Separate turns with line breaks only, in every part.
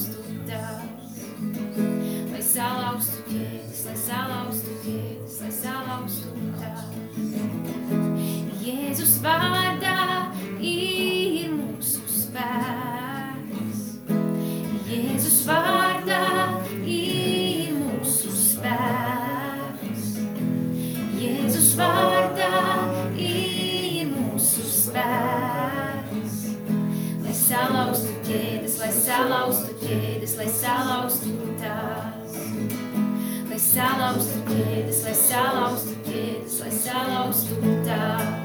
salauztu tās. Lai salauztu ķēdes, lai salauztu ķēdes, lai salauztu tās. Jēzus vārdā lai salauztu tās. Lai salauztu ķēdes, lai salauztu ķēdes, lai salauztu tās.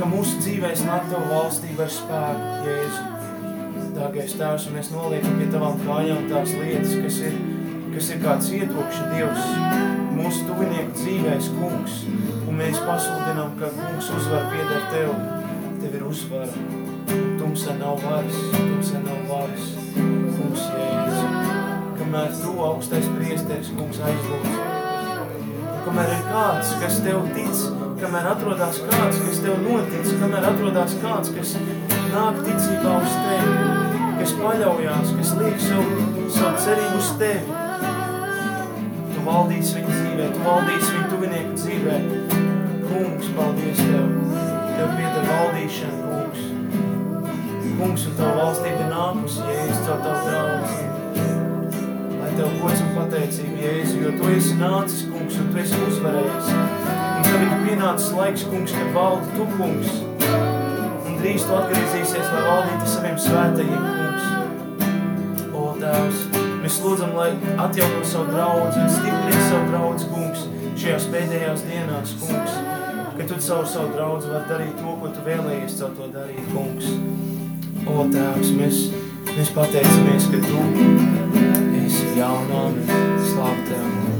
Ka mūsu dzīvēs nāk Tava valstība ar spēku, Jēzu. Dārgais Tēvs, un mēs noliekam pie Tavām kājām tās lietas, kas ir, kas ir kā cietokši Dievs, mūsu tuvinieku dzīvēs, kungs, un mēs pasludinām, ka kungs uzvar pieder tev, tev ir uzvara. Tumsē nav varas, tumsē nav varas, kungs, Jēzus. Kamēr tu augstais priesteris, kungs, aizlūdz. Kamēr ir kāds, kas tev tic, kamēr atrodās kāds, kas tev notic, kamēr atrodās kāds, kas nāk ticībā uz tevi, kas paļaujās, kas liek savu, savu cerību uz tevi, Tu valdīsi viņu dzīvē, Tu valdīsi viņu tuvinieku dzīvē. Kungs, paldies Tev. Tev pieder valdīšana, kungs. Kungs, un Tavu valstība nākusi, Jēzus, caur Tavu draudz. Lai Tev gods un pateicība, Jēzu, jo Tu esi nācis, kungs, un Tu esi uzvarējis. Tev ir pienācis laiks, kungs, kad valdi Tu, kungs. Un drīz Tu atgriezīsies, lai valdītu saviem svētajiem, kungs. O, Tēvs, Mēs lūdzam, lai atjauno savu draudzi un stiprina savu draudzi, kungs, šajās pēdējās dienās, kungs, ka tu savu savu draudzi var darīt to, ko tu vēlējies caur to darīt, kungs. O, Tēvs, mēs, mēs pateicamies, ka tu esi jaunā un slāp Tev. Slāp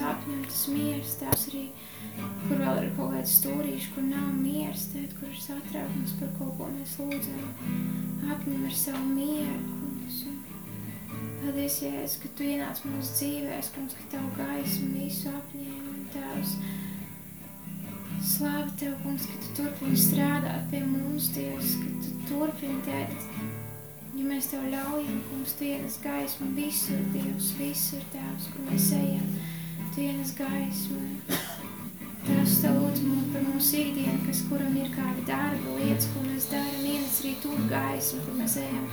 tas miers, tās arī, kur vēl ir kaut kāds stūrīši, kur nav miers, Tēt, kur ir satraukums par kaut ko mēs lūdzam. Apņem ar savu mieru, kungs. un Paldies, Jēzus, ka Tu ienāc mūsu dzīvēs, kungs, ka Tavu gaismu visu apņēma un Tavs. Slāva Tev, kungs, ka Tu turpini strādāt pie mums, Dievs, ka Tu turpini tēt. Ja mēs Tev ļaujam, kungs, Tu ienes gaismu visur, Dievs, visur Tēvs, kur mēs ejam. Tu ienes gaismu. Tēvs, Tev lūdzu mums par mūsu ikdienu, kas kuram ir kāda darba lietas, ko mēs darām, ienes arī tur gaismu, kur mēs ejam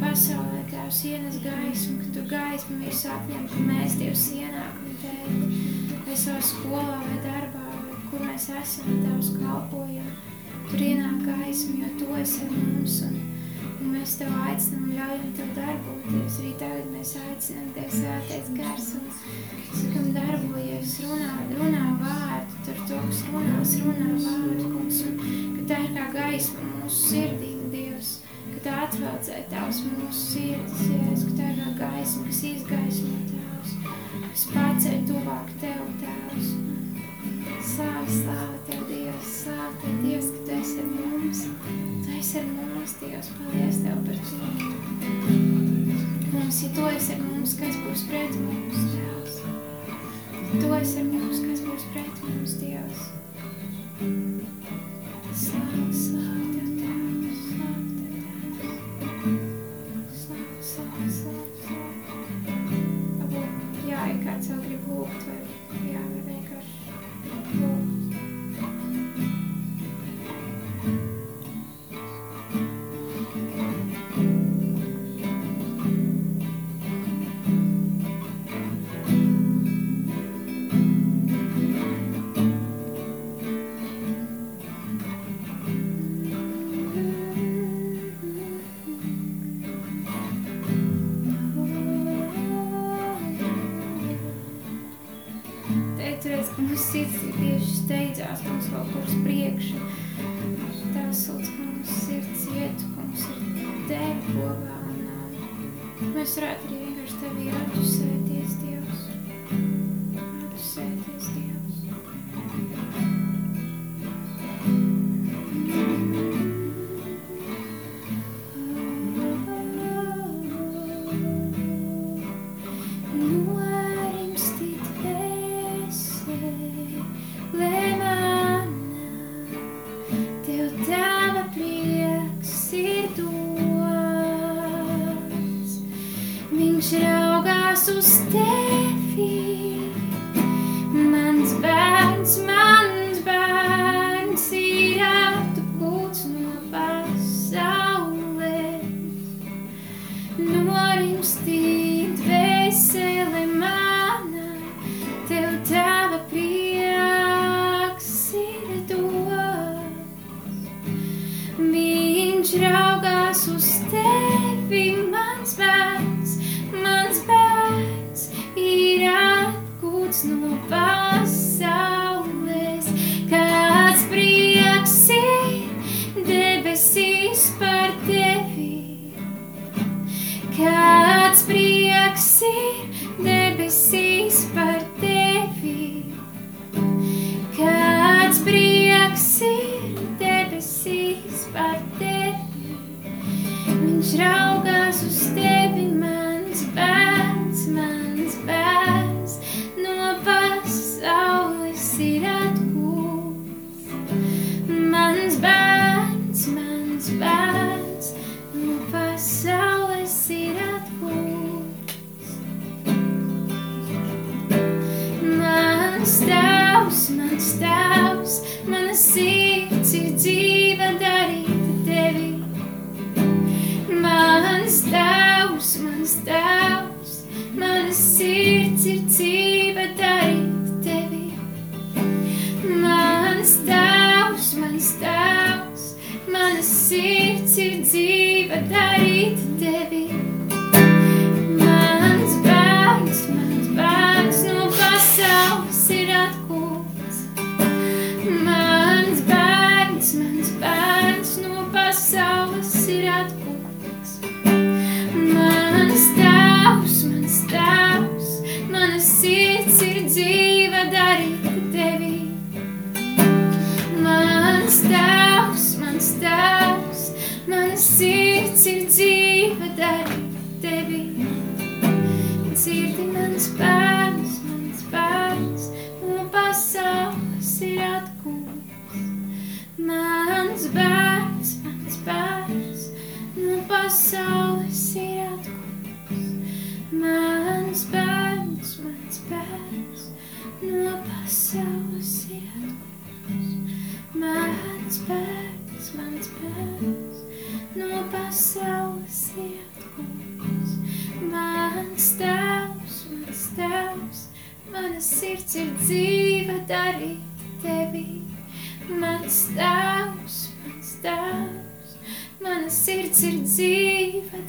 pasaulē. Tēvs, ienes gaismu, ka Tu gaismu visu apņem, ka mēs Dievs ienākam tēt. Vai savā skolā vai darbā, vai kur mēs esam, Tēvs kalpojam. Tur ienāk gaisma, jo Tu esi ar mums. Un, un mēs Tev aicinām un ļaujam Tev darboties. Arī tagad mēs aicinām Tev svētais gars un sakam darbojies, runā, runā vārdu, tur to, kas runās, runā vārdu, kungs. Un, ka tā ir kā gaisma mūsu sirdīm, Dievs. Ka tā atveldzē Tavs mūsu sirdis, Jēzus. Ka tā ir kā gaisma, kas izgaismo Tavs. Kas paceļ tuvāk Tev, Tēvs. Slāva, slāva Tev, Dievs, slāva Tev, Dievs, ka Tu esi ar mums. Tu esi ar mums, Dievs, paldies Tev par to. Mums, ja Tu esi ar mums, kas būs pret mums, Tēvs. Tu esi ar mums, kas būs pret mums, Dievs.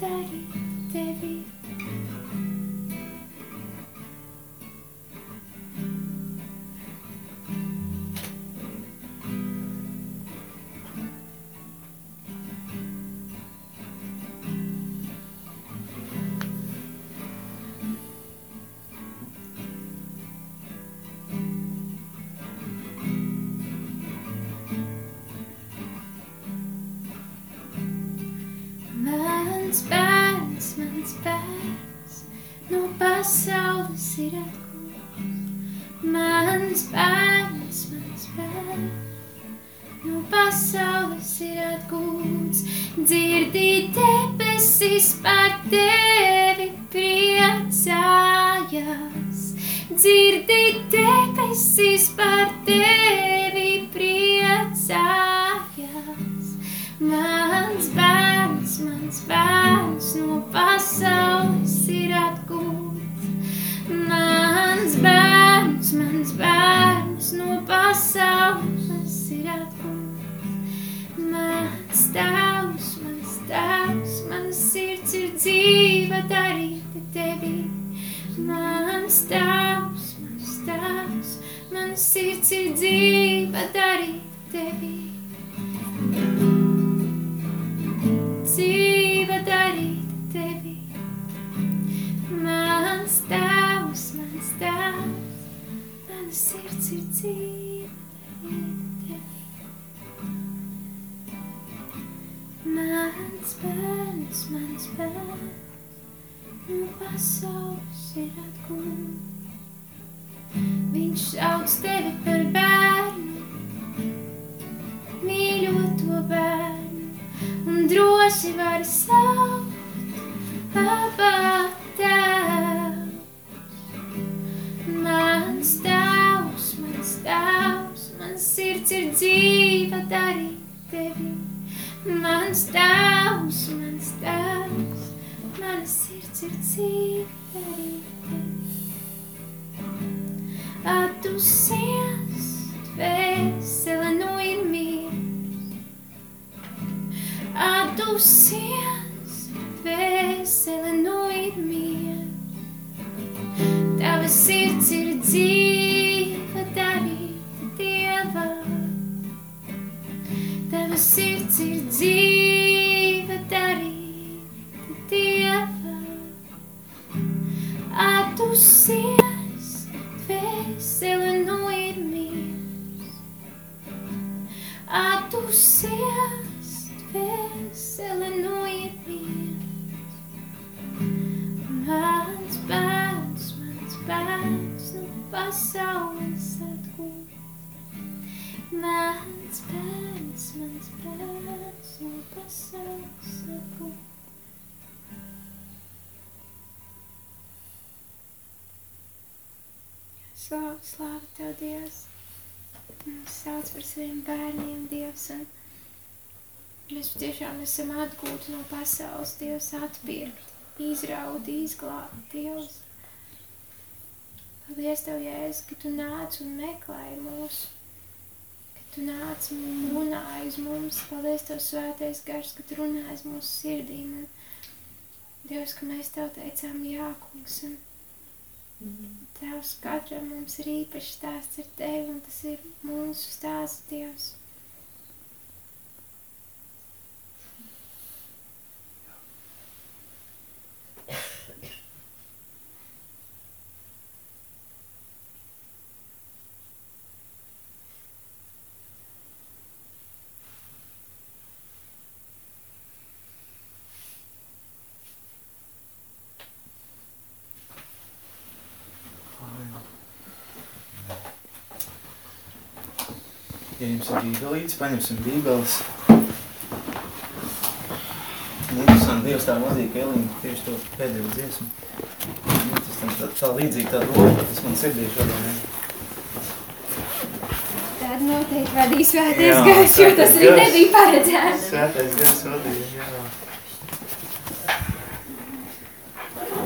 daddy. Slāv, slāv Tev, Dievs! Mums sauc par saviem bērniem, Dievs, un mēs tiešām esam atgūti no pasaules, Dievs, atpirkti, izrauti, izglābti, Dievs. Paldies Tev, Jēzus, ka Tu nāc un meklēji mūs, ka Tu nāc un runāji uz mums. Paldies Tev, svētais gars, ka Tu runāji uz mūsu sirdīm. Un Dievs, ka mēs Tev teicām jā, kungs, un Tevs katram mums ir īpašs stāsts ar Tevi, un tas ir mūsu stāsts, Dievs.
Ja bībelītes, paņemsim bībeles. Interesanti, Dievs tā vadīja, ka Elīna tieši to pēdējo dziesmu. Interesanti, tā, tā līdzīgi tā doma, ka tas man sirdī šodien.
Tad noteikti vadīs svētais gars, jo tas arī nebija paredzēts.
Svētais gars vadīja, jā.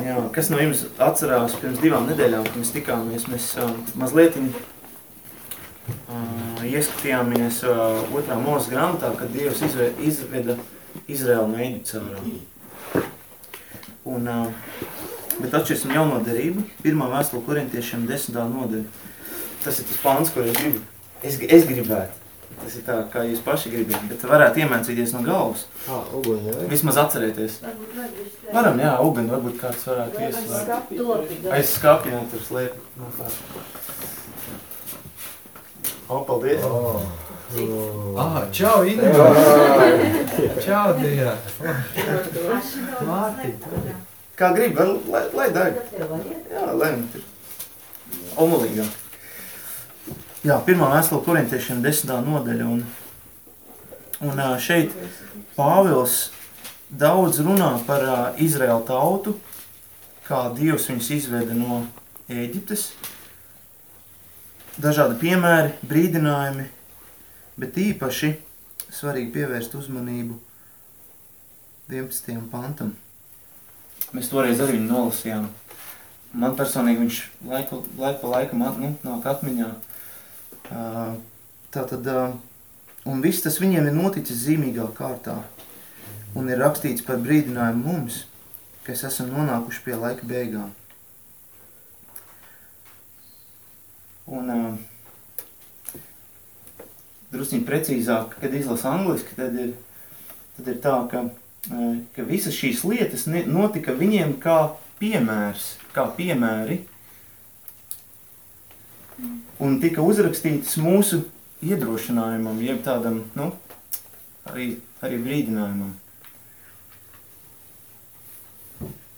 Jā, kas no jums atcerās pirms divām nedēļām, kad mēs tikāmies, mēs uh, mazliet ieskatījāmies uh, otrā mūzes grāmatā, kad Dievs izve, izveda Izraelu no Eģiptes ārā. Un, uh, bet atšķirsim jauno derību, pirmā vēstule korintiešiem desmitā nodaļa. Tas ir tas pāns, kur es gribu. Es, es gribētu. Tas ir tā, kā jūs paši gribat, bet varētu iemācīties no galvas.
Ā, uguņi, jā?
Vismaz atcerēties. Varam, jā, uguni, varbūt kāds varētu ieslēgt. Aiz skapja tur slēp. No kā. O, paldies.
Oh.
Ah, čau, Ina! Čau, Dija! Mārtiņ!
Kā grib, lai, lai deg. Jā, lai viņi tur. Omulīgāk. Jā, pirmā vēstule korintiešiem desmitā nodaļa. Un, un šeit Pāvils daudz runā par Izraēlu tautu, kā Dievs viņus izveda no Ēģiptes. Dažādi piemēri, brīdinājumi, bet īpaši svarīgi pievērst uzmanību 11. pantam. Mēs toreiz arī viņu nolasījām. Man personīgi viņš laiku, laiku pa laikam at- nu, nāk atmiņā. Uh, Tātad, uh, un viss tas viņiem ir noticis zīmīgā kārtā. Un ir rakstīts par brīdinājumu mums, kas esam nonākuši pie laika beigām. Un uh, drusciņ precīzāk, kad izlasa angliski, tad ir, tad ir tā, ka, uh, ka visas šīs lietas notika viņiem kā piemērs, kā piemēri, un tika uzrakstītas mūsu iedrošinājumam, jeb tādam, nu, arī, arī brīdinājumam.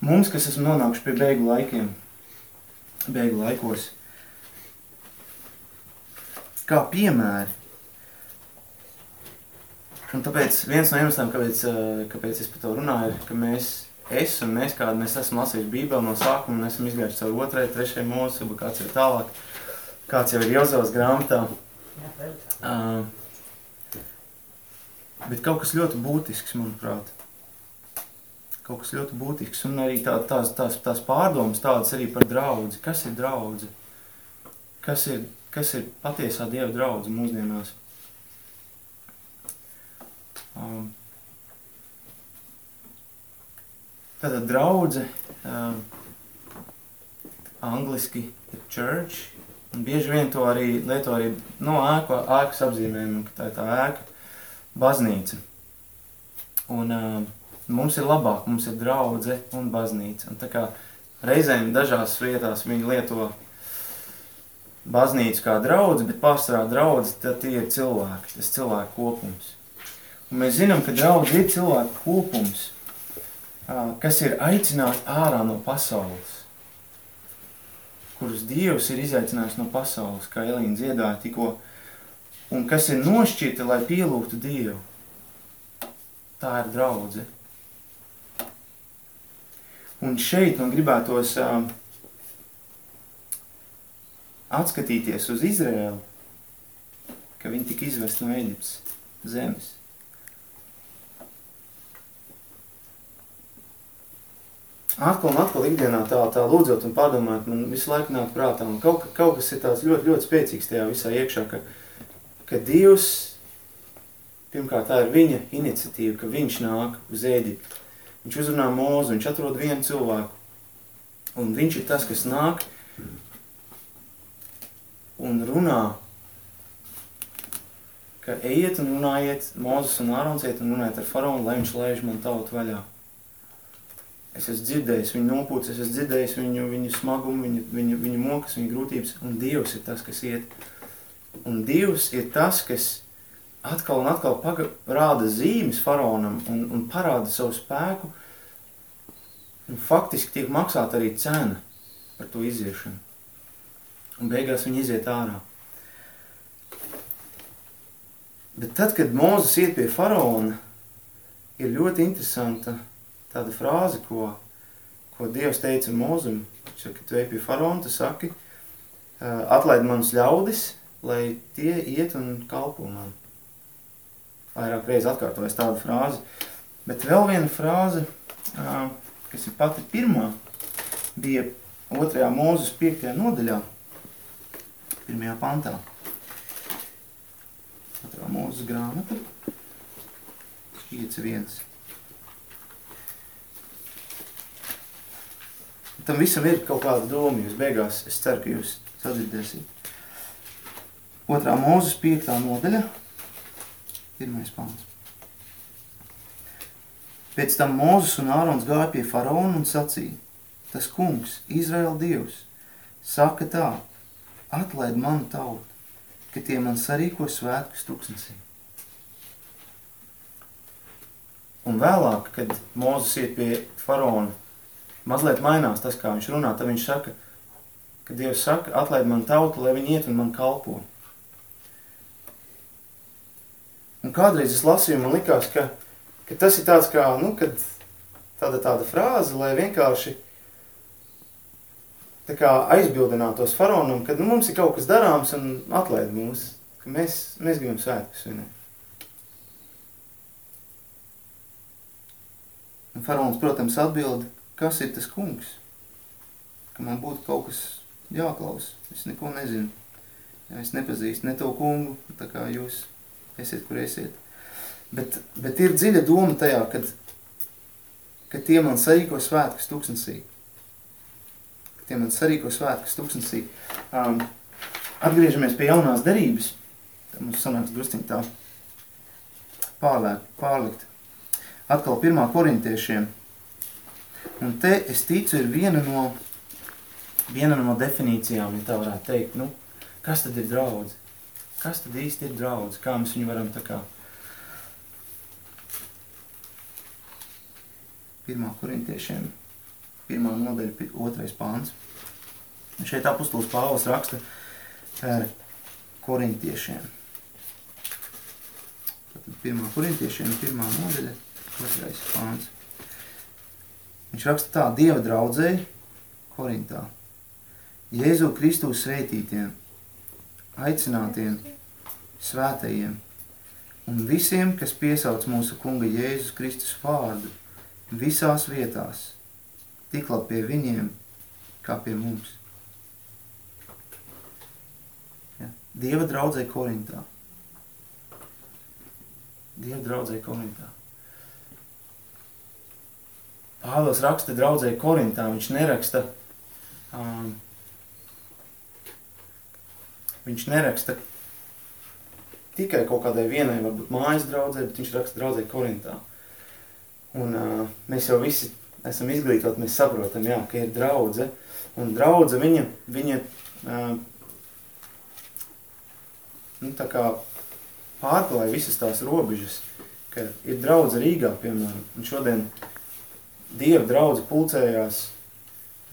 Mums, kas esam nonākuši pie beigu laikiem, beigu laikos, kā piemēri. Un tāpēc viens no iemesliem, kāpēc, kāpēc es par to runāju, ir, ka mēs, es un mēs, kādi mēs esam lasījuši Bībeli no sākuma, un esam izgājuši caur otrai, trešai mūsu, kāds ir tālāk, kāds jau ir Jozovas grāmatā. Uh, bet kaut kas ļoti būtisks, manuprāt. Kaut kas ļoti būtisks, un arī tā, tās, tās, tās pārdomas tādas arī par draudzi. Kas ir draudze? Kas ir, kas ir patiesā Dieva draudze mūsdienās? Um, tātad draudze um, angliski church, un bieži vien to arī lieto arī no ēku, ēkas apzīmējumu, ka tā ir tā ēka. baznīca. Un uh, mums ir labāk, mums ir draudze un baznīca. Un tā kā reizēm dažās vietās viņi lieto baznīcu kā draudz, bet pārsvarā draudz, tad tie ir cilvēki, tas cilvēku kopums. Un mēs zinām, ka draudz ir cilvēku kopums, kas ir aicināti ārā no pasaules, kurus Dievs ir izaicinājis no pasaules, kā Elīna dziedāja tikko, un kas ir nošķirta, lai pielūgtu Dievu. Tā ir draudze. Un šeit man gribētos uh, atskatīties uz Izraēlu, ka viņi tika izvest no Eģiptes zemes. Atkal un atkal ikdienā tā, tā lūdzot un padomājot, man visu laiku nāk prātā, un kaut, kaut kas ir tāds ļoti, ļoti spēcīgs tajā visā iekšā, ka, ka Dievs, pirmkārt tā ir viņa iniciatīva, ka viņš nāk uz Ēģiptu. Viņš uzrunā mūzu, viņš atrod vienu cilvēku, un viņš ir tas, kas nāk, un runā, ka ejiet un runājiet, Mūzes un Ārons iet un runājiet ar faraonu, lai viņš laiž man tautu vaļā. Es esmu dzirdējis viņu nopūtas, es esmu dzirdējis viņu, viņu smagumu, viņu, viņu, viņu mokas, viņu grūtības, un Dievs ir tas, kas iet. Un Dievs ir tas, kas atkal un atkal paga, rāda zīmes faraonam un, un parāda savu spēku, un faktiski tiek maksāta arī cena par to iziešanu un beigās viņi iziet ārā. Bet tad, kad Mūzes iet pie faraona, ir ļoti interesanta tāda frāze, ko, ko Dievs teica Mūzum. Viņš saka, tu ej pie faraona, tu saki, atlaid manus ļaudis, lai tie iet un kalpo man. Vairāk reiz atkārtojas tāda frāze. Bet vēl viena frāze, kas ir pati pirmā, bija otrajā mūzes piektajā nodaļā – pirmajā pantā. Otrā mūzes grāmata, 5.1. Tam visam ir kaut kāda doma, jūs beigās, es ceru, ka jūs sadzirdēsiet. Otrā mūzes piektā nodaļa, pirmais pants. Pēc tam Mūzes un Ārons gāja pie faraona un sacīja, tas kungs, Izraēla dievs, saka tā, atlaid manu tautu, ka tie man sarīko svētkus tuksnesī. Un vēlāk, kad Mūzes iet pie faraona, mazliet mainās tas, kā viņš runā, tad viņš saka, ka Dievs saka, atlaid man tautu, lai viņi iet un man kalpo. Un kādreiz es lasīju, man likās, ka, ka tas ir tāds kā, nu, kad tāda tāda frāze, lai vienkārši aizbildinātos faraonam, ka nu, mums ir kaut kas darāms un atlaid mūs, ka mēs, mēs gribam svētkus svinēt. Un faraons, protams, atbild, kas ir tas kungs, ka man būtu kaut kas jāklaus, es neko nezinu. Ja es nepazīstu ne to kungu, tā kā jūs esiet, kur esiet. Bet, bet ir dziļa doma tajā, kad, kad tie man sarīko svētkus tuksnesī tie man sarīko svētkus tūkstnesī. Um, atgriežamies pie jaunās derības. Tā mums sanāks drusciņ tā pārlikt, pārlikt. Atkal pirmā korintiešiem. Un te, es ticu, ir viena no, viena no definīcijām, ja tā varētu teikt, nu, kas tad ir draudz? Kas tad īsti ir draudz? Kā mēs viņu varam tā kā pirmā korintiešiem pirmā nodaļa, otrais pāns. Šeit apustulis Pāvils raksta korintiešiem. Tātad pirmā korintiešiem, pirmā nodaļa, otrais pāns. Viņš raksta tā, Dieva draudzēji Korintā. Jēzu Kristu svētītiem, aicinātiem, svētajiem un visiem, kas piesauc mūsu kunga Jēzus Kristus vārdu visās vietās – tik labi pie viņiem, kā pie mums. Ja? Dieva draudzē Korintā. Dieva draudzē Korintā. Pāvils raksta draudzē Korintā, viņš neraksta, um, viņš neraksta tikai kaut kādai vienai, varbūt mājas draudzē, bet viņš raksta draudzē Korintā. Un uh, mēs jau visi esam izglītoti, mēs saprotam, jā, ka ir draudze. Un draudze, viņa, viņa nu, tā kā pārklāja visas tās robežas, ka ir draudze Rīgā, piemēram, un šodien Dieva draudze pulcējās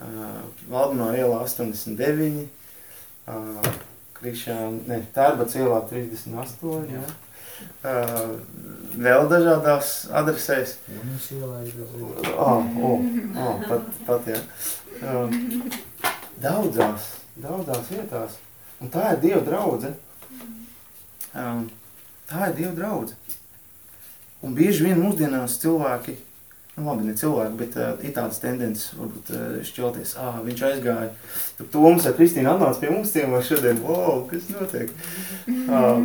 uh, Valdemāra ielā 89, uh, Krišāna, ne, Tērbats ielā 38, jā. Uh, vēl dažādās adresēs.
Mums ielā ir
Oh, oh, oh, pat, pat, jā. Um, daudzās, daudzās vietās. Un tā ir Dieva draudze. Um, tā ir Dieva draudze. Un bieži vien mūsdienās cilvēki, nu labi, ne cilvēki, bet uh, ir tādas tendences, varbūt uh, šķelties, ā, viņš aizgāja, tad Toms ar Kristīnu atnāca pie mums ciemos šodien, wow, kas notiek? Uh,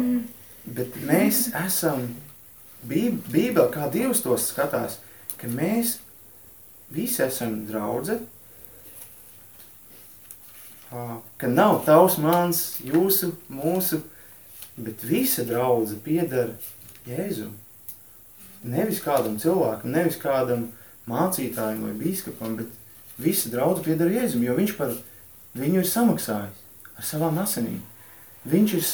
bet mēs esam, Bībele, kā Dievs tos skatās, ka mēs visi esam draudze, ka nav tavs, mans, jūsu, mūsu, bet visa draudze piedara Jēzum. Nevis kādam cilvēkam, nevis kādam mācītājiem vai bīskapam, bet visa draudze piedara Jēzum, jo viņš par viņu ir samaksājis ar savām asinīm. Viņš ir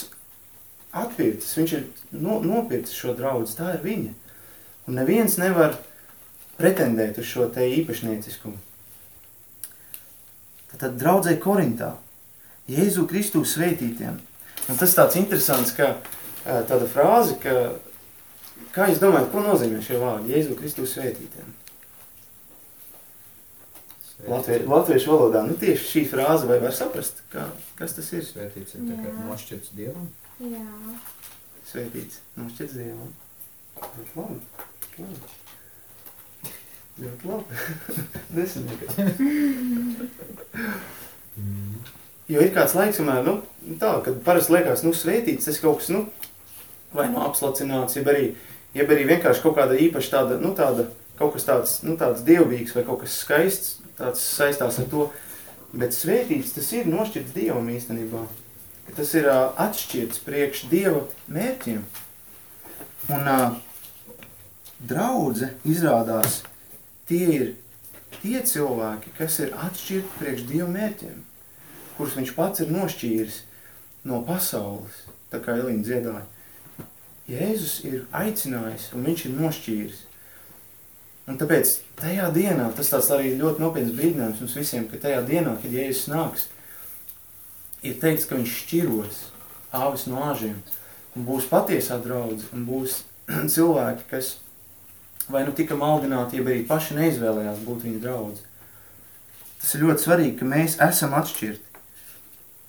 atpircis, viņš ir no, nopircis šo draudzi, tā ir viņa. Un neviens nevar pretendēt uz šo te īpašnieciskumu. Tad draudzē Korintā, Jēzu Kristu svētītiem. Un tas tāds interesants, ka tāda frāze, ka, kā jūs domājat, ko nozīmē šie vārdi Jēzu Kristu svētītiem? Latvie, latviešu valodā, nu tieši šī frāze vai var saprast, kā, kas tas ir?
Svētīts ir tā kā nošķirts Dievam.
Jā.
Svētīts, nošķirts Dievam. Ļoti labi. labi. Ļoti labi. Nesaniekot. Jo ir kāds laiks, kamēr, nu, tā, kad parasti liekas, nu, svētīts, tas kaut kas, nu, vai nu apslacināts, jeb arī, jeb arī vienkārši kaut kāda īpaša tāda, nu, tāda, kaut kas tāds, nu, tāds dievbīgs vai kaut kas skaists, tāds saistās ar to, bet svētīts tas ir nošķirts Dievam īstenībā, ka tas ir ā, atšķirts priekš Dieva mērķiem. Un ā, draudze izrādās, tie ir tie cilvēki, kas ir atšķirti priekš Dieva mērķiem, kurus viņš pats ir nošķīris no pasaules, tā kā Elīna dziedāja. Jēzus ir aicinājis un viņš ir nošķīris. Un tāpēc tajā dienā, tas tāds arī ļoti nopietns brīdinājums mums visiem, ka tajā dienā, kad Jēzus nāks, ir teikts, ka viņš šķiros āvis no āžiem un būs patiesā draudze un būs cilvēki, kas vai nu tika maldināti, ja arī paši neizvēlējās būt viņa draudze. Tas ir ļoti svarīgi, ka mēs esam atšķirti,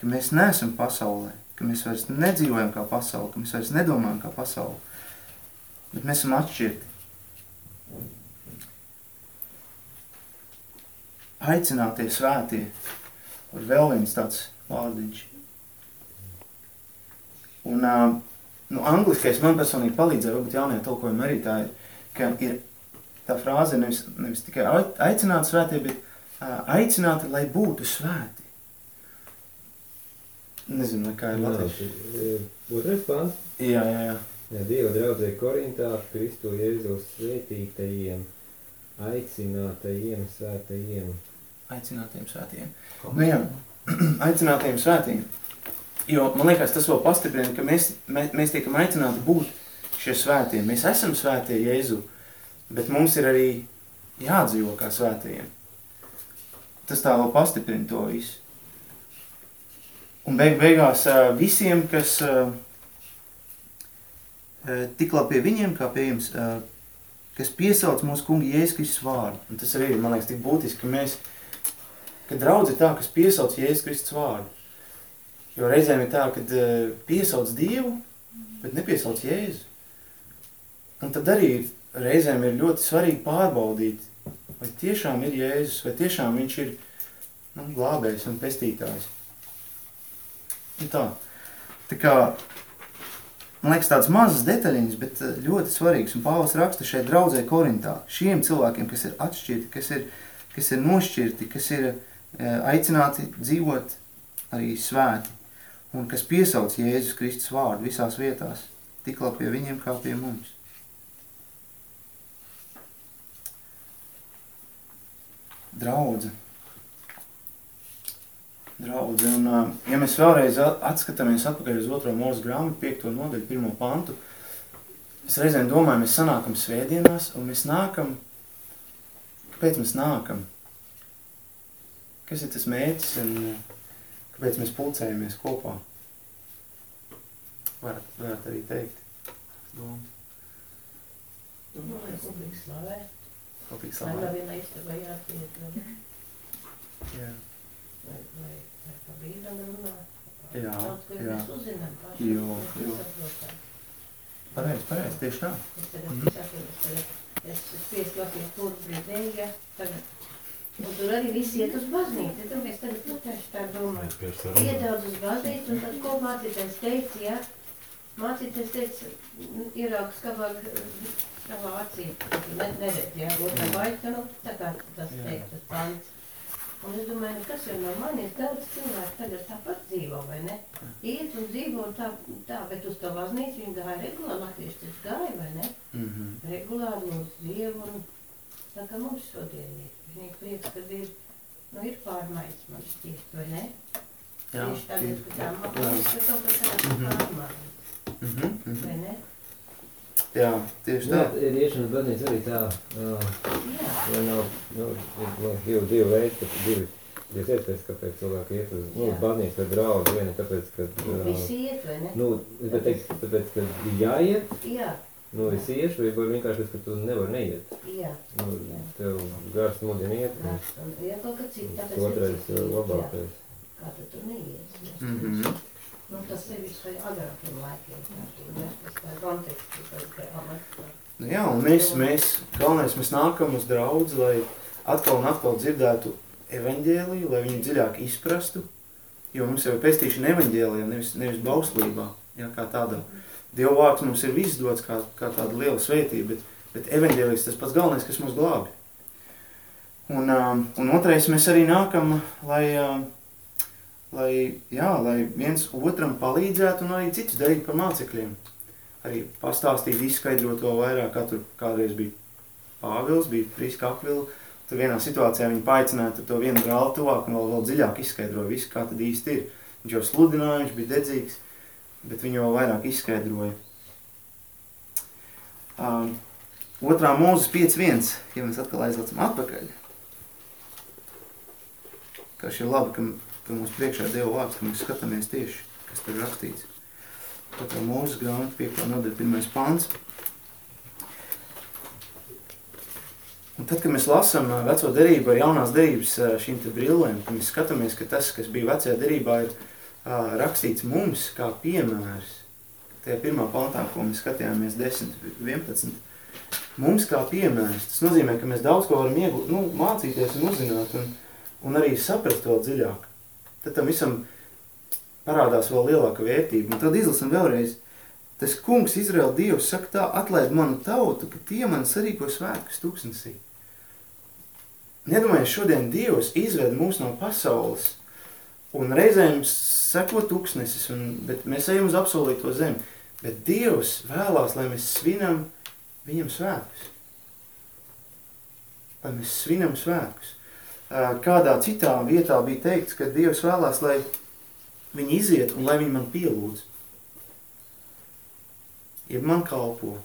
ka mēs neesam pasaulē, ka mēs vairs nedzīvojam kā pasaule, ka mēs vairs nedomājam kā pasaule, bet mēs esam atšķirti. Aicinātie svētie, ir vēl viens tāds vārdiņš. Un, nu, angliskais man personīgi palīdzēja, varbūt jaunajā tulkojumā arī tā ir, ka ir tā frāze nevis, nevis tikai aicināt svētie, bet aicināti, lai būtu svēti. Nezinu, kā ir latviešu.
Otrais pāns.
Jā, jā, jā.
Ja Dieva draudzē Korintā, Kristu Jēzus svētītajiem, aicinātajiem, svētajiem.
Aicinātiem svētiem. Nu jā, aicinātiem svētiem. Jo, man liekas, tas vēl pastiprina, ka mēs, mēs, mēs tiekam aicināti būt šie svētie. Mēs esam svētie Jēzu, bet mums ir arī jādzīvo kā svētajiem. Tas tā vēl pastiprina to visu. Un beig beigās visiem, kas tik labi pie viņiem, kā pie jums, kas piesauc mūsu kungi Jēzus Kristus vārdu. Un tas arī man liekas, tik būtiski, ka mēs, ka draudz ir tā, kas piesauc Jēzus Kristus vārdu. Jo reizēm ir tā, ka uh, piesauc Dievu, bet nepiesauc Jēzu. Un tad arī reizēm ir ļoti svarīgi pārbaudīt, vai tiešām ir Jēzus, vai tiešām viņš ir nu, glābējs un pestītājs. Un tā. Tā kā, man liekas, tādas mazas detaļiņas, bet eh, ļoti svarīgas. Un Pāvils raksta šeit draudzē Korintā. Šiem cilvēkiem, kas ir atšķirti, kas ir, kas ir nošķirti, kas ir e, aicināti dzīvot arī svēti un kas piesauc Jēzus Kristus vārdu visās vietās. tik labi pie viņiem kā pie mums. Draudze. Draudze, un ja mēs vēlreiz atskatāmies atpakaļ uz otro mūsu grāmatu, piekto nodaļu, pirmo pantu, es reizēm domāju, mēs sanākam svētdienās, un mēs nākam, kāpēc mēs nākam? Kas ir tas mērķis, un kāpēc mēs pulcējamies kopā? Varat, varat arī teikt. Domu.
Nu, lai publikas slavē. Lai nav
slavē.
viena istaba jāattiek.
Jā.
Lai, lai, lai pa bībeli runā.
Jā, jā.
mēs uzzinām paši.
Jo, jo.
nesaprotam.
Pareizi, pareizi, tieši tā.
Es tagad
Mhm.
saku, es tagad, es spiesu lasīt tur brīdēja, tagad. Un tur arī visi iet uz baznīcu, tad mēs tagad tieši tā domājam. Iedaudz uz baznīcu, un tad ko mācītājs teica, ja? Mācītājs teica, "Nu, ieraugs kavāk savā acī, ne, neredz, ja, otram baita, nu, tā kā tas teikt, tas pants. Un es domāju, nu, kas jau no manis daudz cilvēku tagad tāpat dzīvo, vai ne? Iet un dzīvo tā, tā bet uz to baznīcu viņi gāja regulāri, latvieši taču gāja, vai ne?
Mhm.
Regulāri lūdz Dievu un tā kā mums šodien ir. Viņi prieks, ka ir, nu, ir pārmaiņas man šķiet, vai ne?
Jā,
Tieši tagad, kad tā mākslinieks, ka kaut kas tāds
Mhm.
pārmaiņas,
Mhm, mhm.
vai ne?
Jā, tieši tā.
Jā, ir iešana baznīca arī tā, uh,
Jā,
ja nav, nu, ir nu, divi, divi veidi, ka divi, divas iespējas, kāpēc cilvēki iet uz, nu, baznīcu vai draugu, viena tāpēc, ka,
nu,
uh,
visi iet, vai ne?
nu, es bet teikt, tāpēc, ka jāiet,
Jā,
nu, es iešu, vai vienkārši tas, ka tu nevari neiet.
jā.
Nu,
Jā.
tev gars mudina iet, un
ja kaut kā cita, tāpēc,
otrais ir
iet, jā.
labākais.
Kā tu tur neies?
Mhm.
Nu, tas sevišķi vai agrākiem laikiem, tas tā konteksts, tas grāmats.
Nu jā, un mēs, mēs, galvenais, mēs nākam uz draudzi, lai atkal un atkal dzirdētu evaņģēliju, lai viņu dziļāk izprastu, jo mums jau ir pestīšana evaņģēlijā, nevis, nevis bauslībā, jā, kā tādā. Dieva vārds mums ir viss dots kā, kā tāda liela svētība, bet, bet evaņģēlijs tas pats galvenais, kas mūs glābi. Un, um, un otrais mēs arī nākam, lai, um, lai, jā, lai viens otram palīdzētu un arī citus darīt par mācekļiem arī pastāstīt, izskaidrot vēl vairāk, kā tur kādreiz bija Pāvils, bija Priska Akvila. Tur vienā situācijā viņi paaicināja to vienu brāli tuvāk un vēl, vēl dziļāk izskaidroja visu, kā tad īsti ir. Viņš jau sludināja, viņš bija dedzīgs, bet viņu vēl vairāk izskaidroja. Um, otrā mūzes 5.1, ja mēs atkal aizlacam atpakaļ. Kas ir labi, ka, ka mums priekšā Dieva vārds, ka mēs skatāmies tieši, kas tur rakstīts. Otrā mūzes grāmata, 5. nodaļa, 1. pāns. Un tad, kad mēs lasām ā, veco derību ar jaunās derības ā, šīm te brillēm, tad mēs skatāmies, ka tas, kas bija vecajā derībā, ir uh, rakstīts mums kā piemērs. Tajā pirmā pantā, ko mēs skatījāmies 10, 11. Mums kā piemērs. Tas nozīmē, ka mēs daudz ko varam iegūt, nu, mācīties un uzzināt un, un arī saprast vēl dziļāk. Tad tam visam parādās vēl lielāka vērtība. Un tad izlasam vēlreiz. Tas kungs Izraēla Dievs saka tā, atlaid manu tautu, ka tie man sarīko svētkus tūkstnesī. Nedomājies, šodien Dievs izved mūs no pasaules un reizēm seko tūkstnesis, un, bet mēs ejam uz apsolīto zemi. Bet Dievs vēlās, lai mēs svinam viņam svētkus. Lai mēs svinam svētkus. Kādā citā vietā bija teikts, ka Dievs vēlās, lai viņi iziet un lai viņi man pielūdz. Ja man kalpo.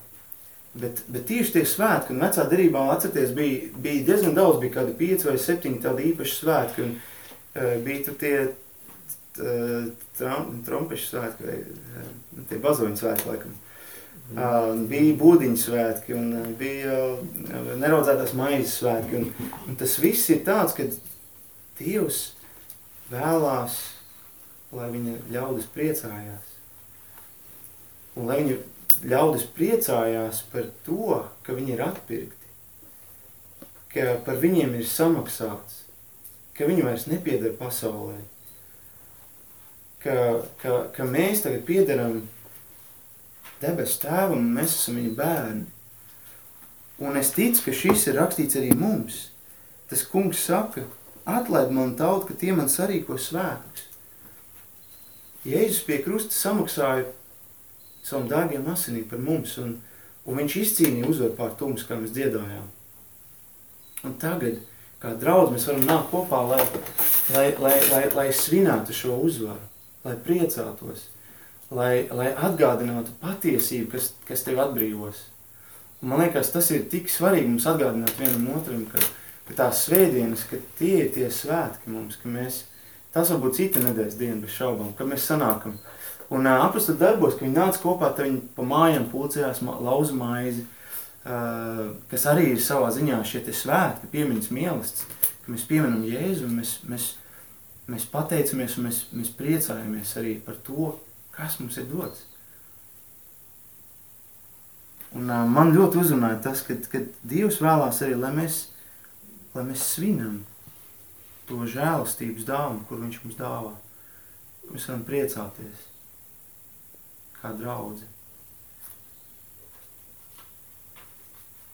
Bet, bet tieši tie svētki, un vecā derībā, atcerieties, bija, bija diezgan daudz, bija kādi pieci vai septiņi tādi īpaši svētki, un uh, bija tur tie tram, trompešu svētki, vai uh, tie bazoņu svētki, laikam. Uh, bija būdiņu svētki, un uh, bija uh, neraudzētās maizes svētki, un, un tas viss ir tāds, ka Dievs vēlās, lai viņa ļaudis priecājās. Un lai viņa ļaudis priecājās par to, ka viņi ir atpirkti, ka par viņiem ir samaksāts, ka viņi vairs nepieder pasaulē, ka, ka, ka mēs tagad piederam debes tēvam un mēs esam viņa bērni. Un es ticu, ka šis ir rakstīts arī mums. Tas kungs saka, atlaid man tautu, ka tie man sarīko svētkus. Jēzus pie krusta samaksāja savam dārgiem asinīm par mums, un, un viņš izcīnīja uzvaru pār tums, kā mēs dziedājām. Un tagad, kā draudz, mēs varam nākt kopā, lai, lai, lai, lai, lai svinētu šo uzvaru, lai priecātos, lai, lai atgādinātu patiesību, kas, kas tevi atbrīvos. Un man liekas, tas ir tik svarīgi mums atgādināt vienam otram, ka, ka tās svētdienas, ka tie ir tie svētki mums, ka mēs, tas varbūt cita nedēļas diena bez šaubām, ka mēs sanākam. Un uh, apustu darbos, ka viņi nāca kopā, tad viņi pa mājām pulcējās lauza maizi, uh, kas arī ir savā ziņā šie te svētki, piemiņas mielasts, ka mēs pieminam Jēzu un mēs, mēs, mēs pateicamies un mēs, mēs priecājamies arī par to, kas mums ir dots. Un uh, man ļoti uzrunāja tas, ka, ka Dievs vēlās arī, lai mēs, lai mēs svinam to žēlastības dāvanu, kur viņš mums dāvā. Mēs varam priecāties kā draudzi.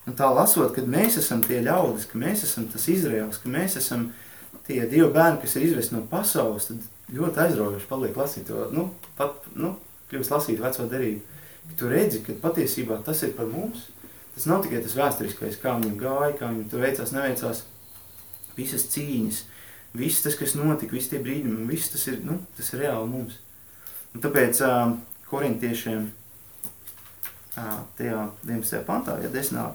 Un tā lasot, kad mēs esam tie ļaudis, ka mēs esam tas Izraels, ka mēs esam tie Dieva bērni, kas ir izvesti no pasaules, tad ļoti aizraujoši paliek lasīt to, nu, pat, nu, kļūst lasīt veco derību tu redzi, ka patiesībā tas ir par mums. Tas nav tikai tas vēsturiskais, kā viņam gāja, kā viņam tur veicās, neveicās. Visas cīņas, viss tas, kas notika, visi tie brīdumi, viss tas ir, nu, tas ir reāli mums. Un tāpēc uh, korintiešiem uh, tajā 11. pantā, ja desnā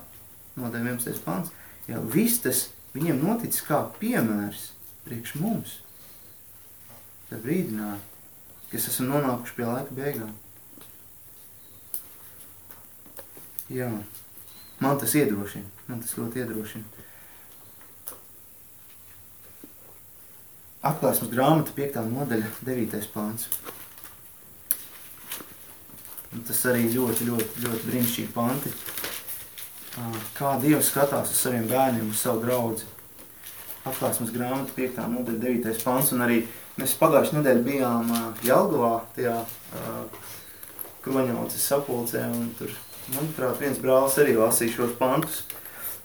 no 11. pants, ja viss tas viņiem noticis kā piemērs priekš mums. Tad brīdināt, kas esam nonākuši pie laika beigām. Jā, man tas iedrošina. Man tas ļoti iedrošina. Atklāsmes grāmata 5. nodaļa 9. pāns. Un tas arī ļoti, ļoti, ļoti brīnišķīgi panti. Kā Dievs skatās uz saviem bērniem, uz savu draudzi. Atklāsmes grāmata 5. nodaļa 9. pāns. Un arī mēs pagājušajā nedēļā bijām Jelgavā, tajā kroņauces sapulcē, un tur Manuprāt, viens brālis arī lasīja šos pantus.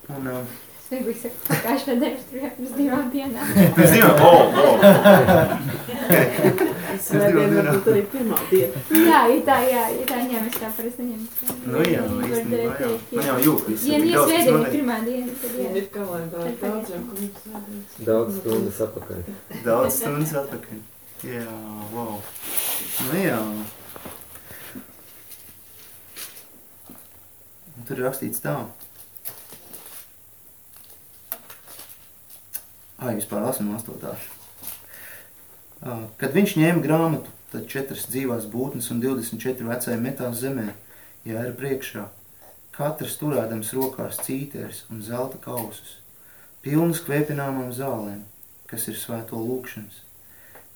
Un, uh,
Es negribu sakt, pagājušajā nedēļā tur pirms divām dienām.
Pirms divām? O, o!
Es svētdien varbūt arī pirmā diena.
Jā, ir tā, jā, ir tā, jā, mēs tā parasti neņem.
Nu jā, īstenībā jā. Man jau jūk visi.
Ja
kas
svētdien ir pirmā diena, tad jā.
Ir kalendāri daudz, jau, ka svētdienas.
Daudz stundas atpakaļ.
Daudz stundas atpakaļ. Jā, wow. Nu jā. Tur ir rakstīts tā. Ai, vispār lasam astotā. Kad viņš ņēma grāmatu, tad četras dzīvās būtnes un 24 vecāji metās zemē, jāra priekšā. Katrs turēdams rokās cītērs un zelta kausus, pilnas kvēpināmām zālēm, kas ir svēto lūkšanas.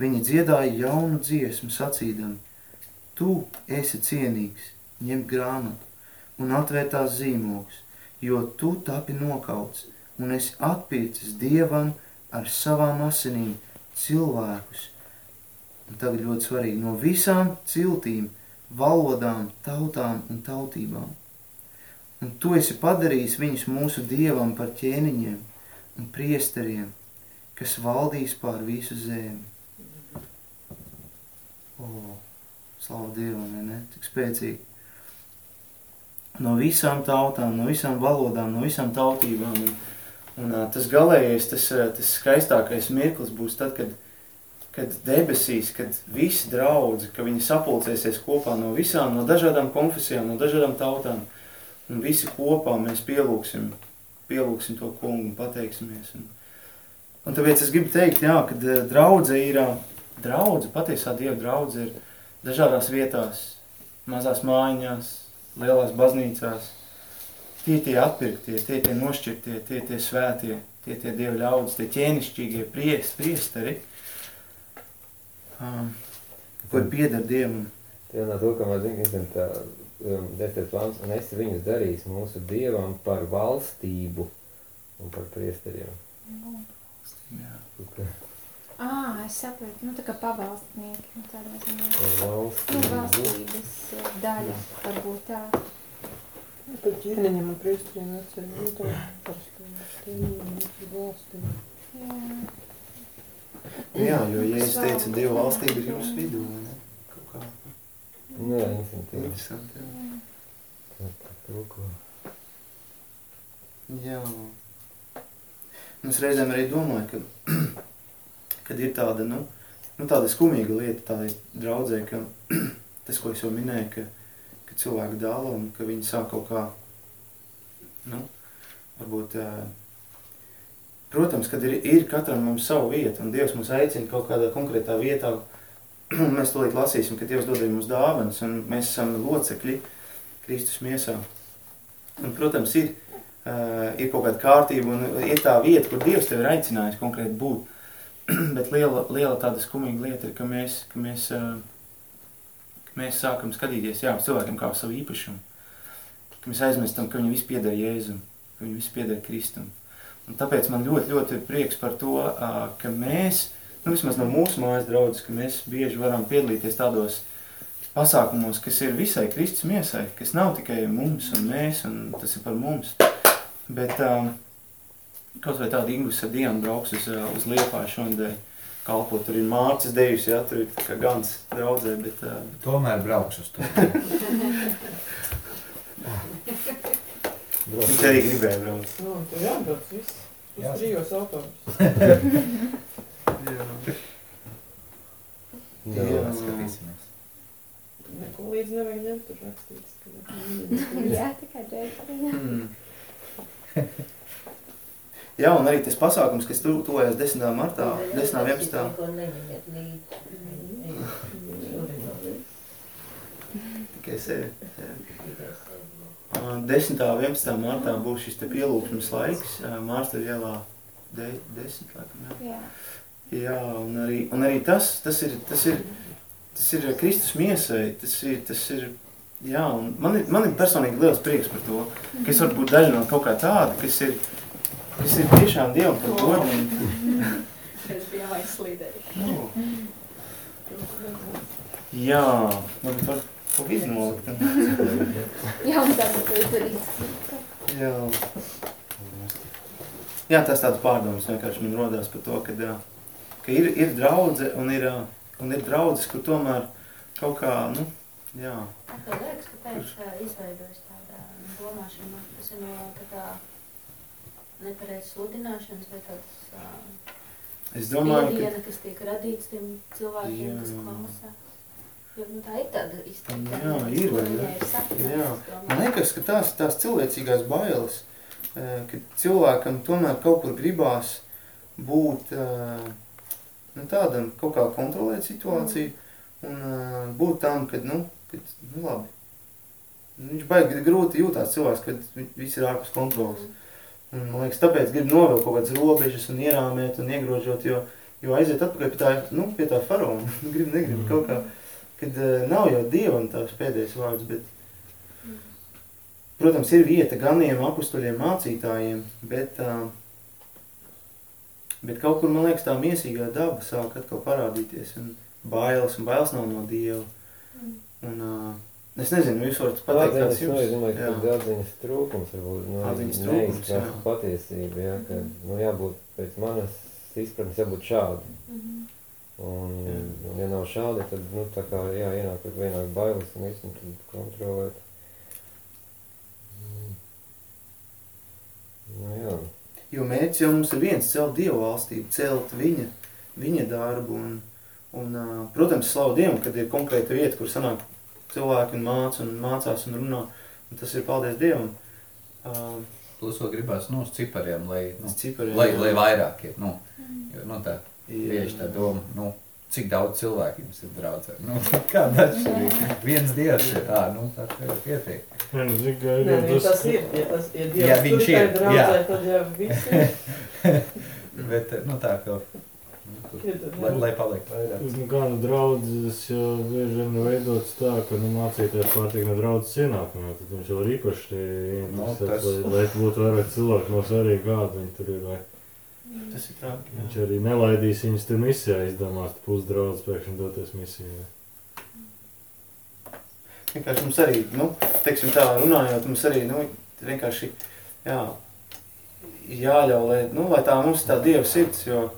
Viņi dziedāja jaunu dziesmu sacīdam, tu esi cienīgs, ņem grāmatu un atvērtās zīmogs, jo tu tapi nokauts un esi atpircis Dievam ar savām asinīm cilvēkus. Un tagad ļoti svarīgi no visām ciltīm, valodām, tautām un tautībām. Un tu esi padarījis viņus mūsu Dievam par ķēniņiem un priesteriem, kas valdīs pār visu zemi. O, slavu Dievam, vai ne? Tik spēcīgi. No visām tautām, no visām valodām, no visām tautībām. Un, un ā, tas galējais, tas, tas skaistākais mirklis būs tad, kad, kad debesīs, kad visi draudzi, ka viņi sapulcēsies kopā no visām, no dažādām konfesijām, no dažādām tautām. Un visi kopā mēs pielūksim, pielūksim to kungu un pateiksimies. Un, un tāpēc es gribu teikt, jā, kad draudze ir, draudze, patiesā Dieva draudze ir dažādās vietās, mazās mājiņās, lielās baznīcās. Tie tie atpirktie, tie tie nošķirtie, tie tie svētie, tie tie Dieva ļaudis, tie ķēnišķīgie priest, priesteri, um, kur pieder Dievam.
Tā no to, ka man zina, ka tā um, desmitais plāns, un es viņus darīšu mūsu dievam par valstību un par priesteriem.
Jā.
Ka
Ā, es saprotu, nu tā kā pavalstnieki, nu tādā ziņā.
Par
Nu,
valstību.
valstības daļa, varbūt tā.
Ķēniņiem un priestriem atceru. Nu, tā parasti ķēniņiem ir valstīm.
Jā.
Jo, ja es teicu, Dieva valstība ir jūsu vidū, ne? Kaut kā.
Jā, instinktīvi.
Interesanti, jā.
Tā, tā tulko.
Jā. Un es reizēm arī domāju, ka, kad ir tāda, nu, nu tāda skumīga lieta tā draudzē, ka tas, ko es jau minēju, ka, ka cilvēki dala un ka viņi sāk kaut kā, nu, varbūt, protams, kad ir, ir katram mums savu vietu un Dievs mūs aicina kaut kādā konkrētā vietā, mēs tūlīt lasīsim, ka Dievs dod mums dāvanas un mēs esam locekļi Kristus miesā. Un, protams, ir, ir kaut kāda kārtība un ir tā vieta, kur Dievs tevi ir aicinājis konkrēti būt. Bet liela, liela tāda skumīga lieta ir, ka mēs, ka mēs, uh, mēs sākam skatīties jā, uz cilvēkiem kā savu īpašumu. Ka mēs aizmirstam, ka viņi visi pieder Jēzum, ka viņi visi pieder Kristum. Un tāpēc man ļoti, ļoti prieks par to, ka mēs, nu vismaz no mūsu mājas draudzes, ka mēs bieži varam piedalīties tādos pasākumos, kas ir visai Kristus miesai, kas nav tikai mums un mēs, un tas ir par mums. Bet um, kaut vai tāda Ingus ar Dienu brauks uz, uz Liepā šonadēļ kalpot, tur ir Mārcis dejusi, jā, tur ir tā kā gans draudzē, bet uh,
Tomēr brauks uz to.
viņš arī gribēja braukt.
Nu, tur jābrauc viss. Uz
Jā.
trijos autobus.
Jā.
Jā.
Skatīsimies.
Neko līdzi nevajag ņemt, tur rakstīts.
Jā, tikai džekariņa.
Jā, un arī tas pasākums, kas tu, tuvojas 10. martā, 10. 11.
Neko neņemiet līdzi.
tikai sevi. Jā. Ā, 10. un 11. martā būs šis te pielūgsmes laiks, Mārsta ielā de, 10, laikam, jā.
Jā.
Un arī, un arī tas, tas ir, tas ir, tas ir Kristus miesai, tas ir, tas ir, jā, un man ir, man ir personīgi liels prieks par to, ka es varu būt daļa no kaut kā tāda, kas ir, kas ir tiešām Dievam par
Mēs bijām aizslīdēji.
Nu. Jā, man par ko iznolikt.
Jā, un tagad tu izdarīsi.
Jā. Jā, tas tāds pārdoms vienkārši man rodās par to, ka, jā, ka ir, ir draudze un ir, un ir draudzes, kur tomēr kaut kā, nu, jā.
Tev liekas, ka pēc tā izveidojas tāda domāšana, tas ir no tā kā nepareizas sludināšanas vai tāds uh,
Es domāju, ka
spiediena, kas tiek radīts tiem cilvēkiem, kas
Jā.
klausā. Jo, nu, tā ir tāda izteikta.
Jā, ir, vai ne? Jā. man liekas, ka tās, tās cilvēcīgās bailes, ka cilvēkam tomēr kaut kur gribās būt nu, tādam, kaut kā kontrolēt situāciju un eh, būt tam, kad, nu, kad, nu labi. Viņš baigi grūti jūtās cilvēks, kad vi- viss ir ārpus kontrolas. Un, man liekas, tāpēc grib novilkt kaut kādas robežas un ierāmēt un iegrožot, jo, jo aiziet atpakaļ pie tā, nu, pie tā faraona. grib, negrib kaut kā, kad uh, nav jau dievam tās pēdējais vārds, bet, protams, ir vieta ganiem, apustuļiem, mācītājiem, bet, uh, bet kaut kur, man liekas, tā miesīgā daba sāk atkal parādīties un bailes, un bailes nav no dieva. Un, uh, es nezinu, jūs varat pateikt, kāds
domāju, ka
Jā.
tas ir atziņas trūkums, varbūt, nu,
Atziņas trūkums, jā.
patiesība, jā, ka, nu, jābūt, pēc manas izpratnes, jābūt šādi.
Mhm.
Un,
Jā.
un ja nav šādi, tad, nu, tā kā, jā, ienāk, kad vienāk bailes un visu, un tad kontrolēt. Mm. Nu, jā.
Jo mērķis jau mums ir viens - celt Dievu valstību, celt viņa, viņa darbu. Un, un, protams, slavu Dievam, kad ir konkrēta vieta, kur sanāk cilvēki un māca un mācās un runā. Un tas ir paldies Dievam. Uh,
Plus, ko gribās no cipariem, lai, nu,
cipariem,
lai,
jā.
lai vairāk ir. Nu, jo, nu, tā bieži tā doma, nu, cik daudz cilvēku jums ir draudzē. Nu, kāda atšķirība? Viens dievs ir, ā, nu, tā tev pietiek.
Nē, nu, zini, ka Nē, nu, tas ir. Ja tas ir Dievs,
Jā, viņš
tur
ir,
draudzē,
jā.
tad jau viss ir.
Bet, nu, tā kā, nu, tur,
Ir tad,
lai, lai paliek vairāk.
Nu, kā nu draudzes jau bieži vien ir veidotas tā, ka nu, mācītājs pārtiek no draudzes ienākumiem, tad viņš jau ir īpaši
Nu,
interesēts,
tas-
lai, lai būtu vairāk cilvēku no svarīgi, kāda viņi tur ir. Vai
Tas ir traki.
viņš
jā.
arī nelaidīs viņus tur misijā, izdomās pusdraudz pēkšņi doties misijā.
Vienkārši mums arī, nu, teiksim tā, runājot, mums arī, nu, vienkārši, jā, jāļauj, lai, nu, lai tā mums tā Dieva sirds, jo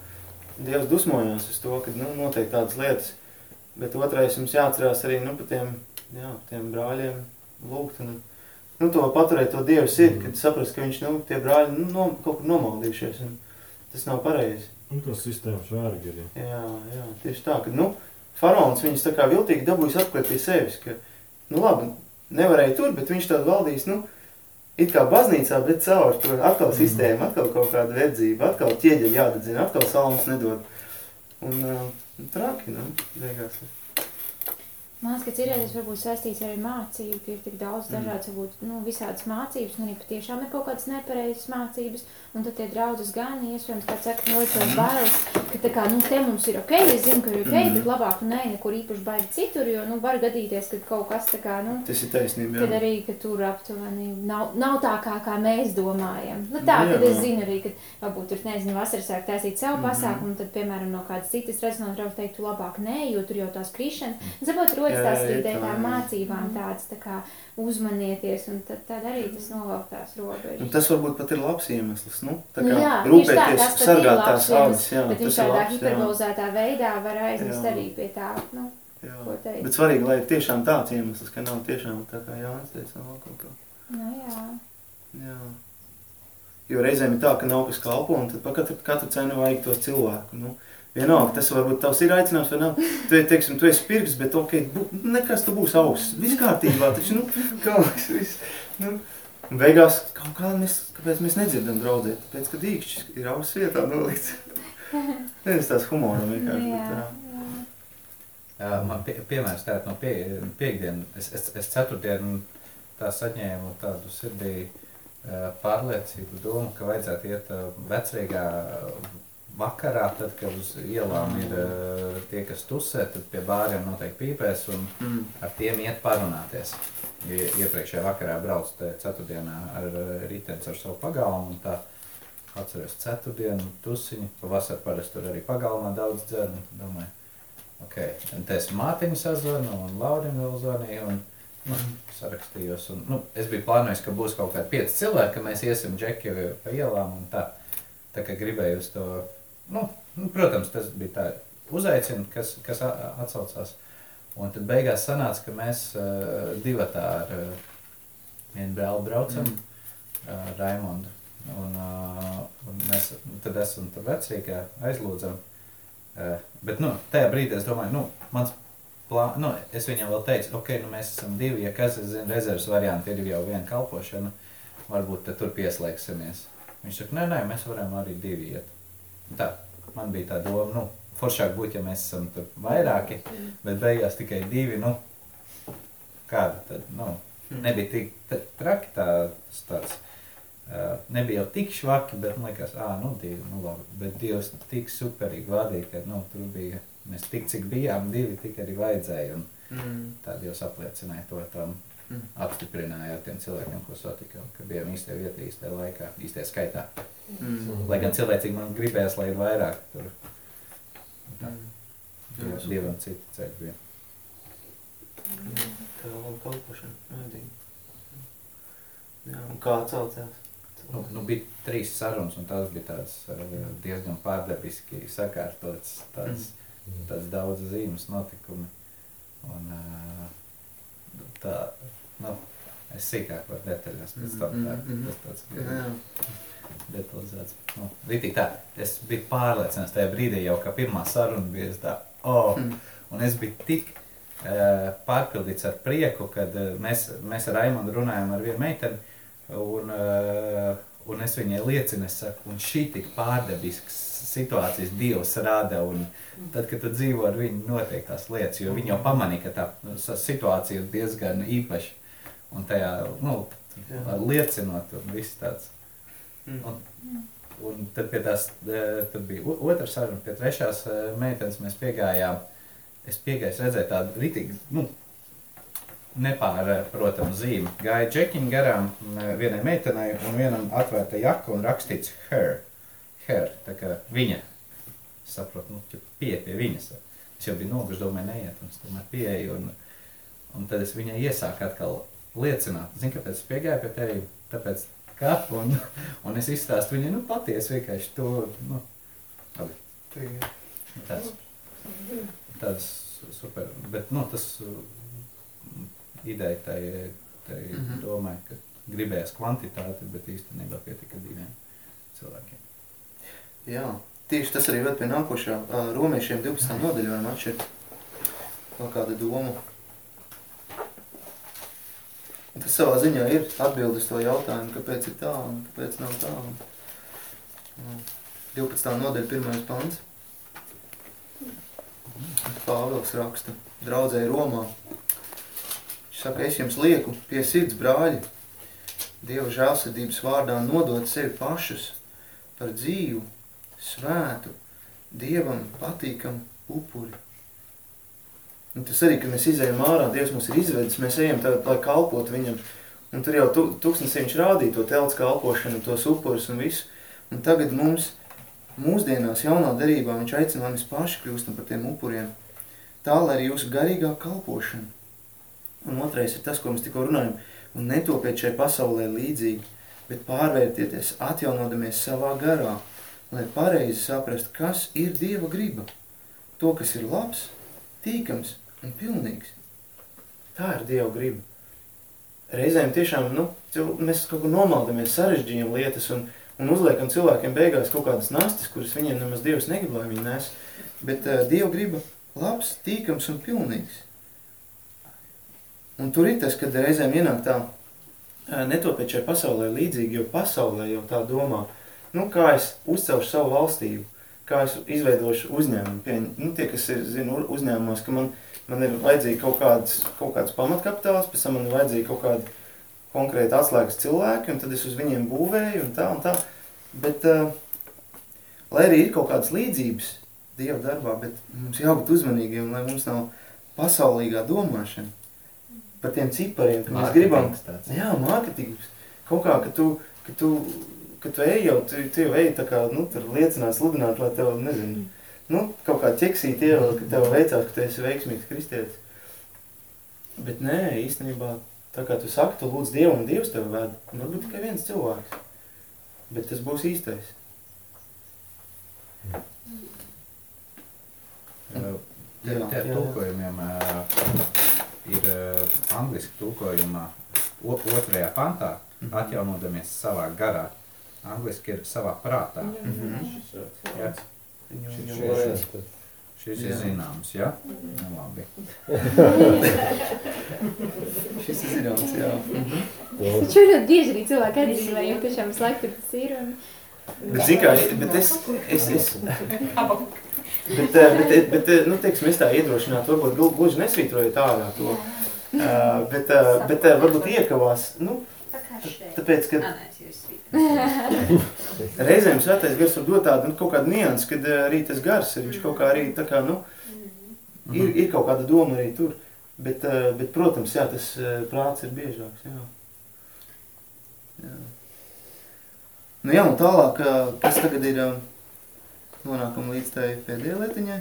Dievs dusmojās uz to, ka, nu, notiek tādas lietas, bet otrais mums jāatcerās arī, nu, par tiem jā, tiem brāļiem lūgt un nu, to paturēt to Dievu sirdi, kad saprast, ka viņš, nu, tie brāļi nu, no, kaut kur nomaldījušies un tas nav pareizi.
Un tas sistēmas vērgi ir.
Jā, jā, tieši tā, ka, nu, faraons viņus tā kā viltīgi dabūjis atklāt pie sevis, ka, nu, labi, nevarēja tur, bet viņš tādu valdīs, nu, it kā baznīcā, bet caur to atkal sistēmu, atkal kaut kāda verdzība, atkal ķieģeļi jādedzina, atkal salmas nedod. Un uh, traki, nu, beigās.
Man liekas, ka cirēties varbūt saistīts arī ar mācību, ka ir tik daudz dažādas, varbūt, nu, visādas mācības, un arī patiešām ir kaut kādas nepareizas mācības, un tad tie draudzes gan, iespējams, kā saka, no tos bailes, ka tā kā, nu, te mums ir ok, es zinu, ka ir ok, mm -hmm. bet labāk, nu, nē, nekur īpaši baigi citur, jo, nu, var gadīties, ka kaut kas tā kā, nu,
Tas ir taisnība,
Kad
jā.
arī, ka tur aptuveni nav, nav tā, kā, kā mēs domājam. Nu, tā,
Jā.
kad es zinu arī, ka varbūt tur, nezinu, vasarā sāk taisīt savu
Mhm.
pasākumu, un tad, piemēram, no kādas citas redzes no draugs teiktu labāk nē, jo tur jau tās krišanas. Un, Saprot, rodas tās ideja
tā,
tā mācībām tādas, tā kā uzmanieties, un tad, tad arī tas novelk tās
Un
robežas.
tas varbūt pat ir labs iemesls, nu, tā
Nu
kā
jā, tieši tā,
rūpēties,
ir
sargāt tās augas, jā,
Bet viņš tādā
jā.
hiperbolizētā veidā var aizvest
Jā.
arī pie tā, nu,
jā.
ko teikt.
Bet svarīgi, lai ir tiešām tāds iemesls, ka nav tiešām tā kā Jānis teica, nav kaut kā.
Nu, jā.
Jā. Jo reizēm ir tā, ka nav kas kalpo, un tad pa katru, katru cenu vajag to cilvēku. Nu, vienalga, tas varbūt tavs ir aicinājums, vai nav. Tu, teiksim, tu esi pirks, bet ok, bu, nekas tu būs augs. Viss kārtībā, taču, nu, kas, viss. Nu. Un beigās kaut kā mēs, kāpēc mēs nedzirdam draudzēt, tāpēc, ka dīkšķis ir augs vietā nolikts. Nezinu, tās humoram vienkārši,
Jā,
bet tā.
jā.
Man pie, piemērs tāda no pie, piekdienas. Es, es, es ceturtdienu tā saņēmu tādu sirdī pārliecību domu, ka vajadzētu iet vecrīgā vakarā, tad, kad uz ielām ir ā, tie, kas tusē, tad pie bāriem noteikti pīpēs un
Mm.
ar tiem iet parunāties. Ie- Iepriekšējā vakarā braucu te ceturtdienā ar ā, ritens ar savu pagalmu un tā atceros ceturtdienu tusiņu. Pavasar parasti tur arī pagalmā daudz dzer un domāju, Ok, un te es Mārtiņu sazvanu, un Laurinu vēl zvanīju, un nu, sarakstījos. Un, nu, es biju plānojis, ka būs kaut kādi pieci cilvēki, ka mēs iesim džeki pa ielām un tā. Tā kā gribēju uz to, nu, nu protams, tas bija tā uzaicina, kas, kas atsaucās. Un tad beigās sanāca, ka mēs uh, divatā ar uh, vienu brāli braucam,
Mm.
uh, Raimondu. Un, uh, un mēs tad esam tur vecrīgā, aizlūdzam. Uh, bet, nu, tajā brīdī es domāju, nu, mans plāns, nu, es viņam vēl teicu, ok, nu, mēs esam divi, ja kas, es zinu, rezerves varianti ir jau viena kalpošana, varbūt tad tur pieslēgsimies. Viņš saka, nē, nē, mēs varam arī divi iet. Tā, man bija tā doma, nu, foršāk būtu, ja mēs esam tur vairāki, bet beigās tikai divi, nu, kāda tad, nu, nebija tik traki tā, tāds. Uh, nebija jau tik švaki, bet man liekas, ah, nu, divi, nu, labi. Bet Dievs tik superīgi vadīja, ka, nu, tur bija, mēs tik cik bijām, divi tik arī vajadzēja. Un
Mm.
tā Dievs apliecināja to tam,
Mm.
apstiprināja ar tiem cilvēkiem, ko satikām, ka bijām īstajā vietā, īstajā laikā, īstajā skaitā.
Mm.
Lai gan cilvēcīgi man gribējās, lai ir vairāk tur. Tā,
Mm. Jā.
Dievam citu ceļu bija.
Tā ir laba kalpošana. Vajadzīgi. Jā, un kā atcaucās?
Nu, nu, bija trīs sarunas, un tās bija tādas uh, diezgan pārdabiski sakārtotas, tādas, mm. tādas daudz zīmes notikumi. Un, uh, tā, nu, es sīkāk par detaļās pēc tam, tā,
Mhm, mhm.
tas tāds
jā.
detalizēts. Nu, ritīgi tā, es biju pārliecināts tajā brīdī jau, ka pirmā saruna bija es tā, oh, un es biju tik uh, pārpildīts ar prieku, kad uh, mēs, mēs ar Raimondu runājam ar vienu meiteni, un, uh, un es viņai liecinu, es saku, un šī tik pārdabisks situācijas Dievs rada, un tad, kad tu dzīvo ar viņu, notiek tās lietas, jo viņi jau pamanīja, ka tā nu, situācija ir diezgan īpaša, un tajā, nu, liecinot, un viss tāds.
Mm.
Un, un tad tās, eh, tad bija otra saruna, pie trešās eh, meitenes mēs piegājām. Es piegāju, redzēju tādu ritīgi, nu, nepārprotamu zīmi. Gāju džekiņu garām m, vienai meitenei un vienam atvērta jaka un rakstīts her. Her, tā kā viņa. Es saprotu, nu, pie, pie viņas. Es jau biju noguris, domāju, neiet, un es tomēr pieeju. Un, un tad es viņai iesāku atkal liecināt. Zini, kāpēc es piegāju pie tevi? Tāpēc, ka, un, un es izstāstu viņai, nu, patiesi vienkārši to, nu, labi,
ir.
tāds, tāds super, bet, nu, tas uh, ideja tai, tai mm. -hmm. domai, ka gribējās kvantitāti, bet īstenībā pietika diviem cilvēkiem.
Jā, tieši tas arī ved pie nākošā. Romiešiem 12. nodaļa varam atšķirt vēl kādu domu. Un Tas savā ziņā ir atbildes to jautājumu, kāpēc ir tā un kāpēc nav tā. Un, un 12. nodaļa, pirmais pants. Pāvils raksta, draudzēji Romā. Viņš saka, es jums lieku pie sirds brāļi, Dieva žēlsirdības vārdā nodot sevi pašus par dzīvu, svētu, Dievam patīkamu upuri. Un tas arī, kad mēs izējām ārā, Dievs mums ir izvedis, mēs ejam tagad, lai kalpotu viņam. Un tur jau tu, tūkstnesī viņš rādīja to telts kalpošanu, tos upurus un visu. Un tagad mums, mūsdienās, jaunā derībā, viņš aicina, lai mēs paši kļūstam par tiem upuriem. Tā, lai arī jūsu garīgā kalpošana. Un otrais ir tas, ko mēs tikko runājam. Un netopiet šai pasaulē līdzīgi, bet pārvērtieties, atjaunodamies savā garā, lai pareizi saprastu, kas ir Dieva griba. To, kas ir labs, tīkams un pilnīgs. Tā ir Dieva griba. Reizēm tiešām, nu, mēs kaut ko nomaldamies, sarežģījam lietas un, un uzliekam cilvēkiem beigās kaut kādas nastas, kuras viņiem nemaz Dievs negrib, lai viņi nes. Bet uh, Dieva griba labs, tīkams un pilnīgs. Un tur ir tas, kad reizēm ienāk tā, ā, netopiet šai pasaulē līdzīgi, jo pasaulē jau tā domā, nu, kā es uzcelšu savu valstību, kā es izveidošu uzņēmumu. Pieņ, nu, tie, kas ir, zinu, uzņēmumos, ka man, man ir vajadzīgi kaut kāds, kaut kāds pamatkapitāls, pēc tam man ir vajadzīgi kaut kādi konkrēti atslēgas cilvēki, un tad es uz viņiem būvēju, un tā, un tā. Bet, uh, lai arī ir kaut kādas līdzības Dieva darbā, bet mums jābūt uzmanīgiem, lai mums nav pasaulīgā domāšana par tiem cipariem, ka mēs gribam.
Tāds.
Jā, mārketings. Kaut kā, ka tu, ka tu, ka tu ej jau, tu, tu jau ej tā kā, nu, tur liecināt, sludināt, lai tev, nezinu, nu, kaut kā ķeksīt ievēl, ka tev veicās, ka tu esi veiksmīgs kristietis. Bet nē, īstenībā, tā kā tu saki, tu lūdz Dievu un Dievs tev ved, varbūt tikai viens cilvēks. Bet tas būs īstais.
Te ar
jā.
tulkojumiem ir angliski tulkojumā otrajā pantā
Mhm.
atjaunodamies savā garā. Angliski ir savā prātā.
Mhm.
Jā, Šis- šis-
varēs.
šis ir zināms, jā? Nu, labi.
Šis ir zināms, jā. Mhm.
Taču ļoti bieži arī cilvēki atzīmē, jo tiešām visu laiku tur tas ir. Un...
Bet, zin kā, bet es, es, es, bet, eh, bet, bet, bet, eh, nu, teiksim, es tā iedrošinātu, varbūt glu- gluži nesvītrojot ārā to, uh, bet, uh, bet uh, varbūt iekavās, nu, tāpēc, ka reizēm svētais gars var dot tādu, nu, kaut kādu niansu, kad arī tas gars ir, viņš kaut kā arī, tā kā, nu, ir, ir kaut kāda doma arī tur, bet, uh, bet protams, jā, tas uh, prāts ir biežāks, jā. jā. Nu jā, un tālāk, kas tagad ir, nonākam līdz tai pēdējai lietiņai.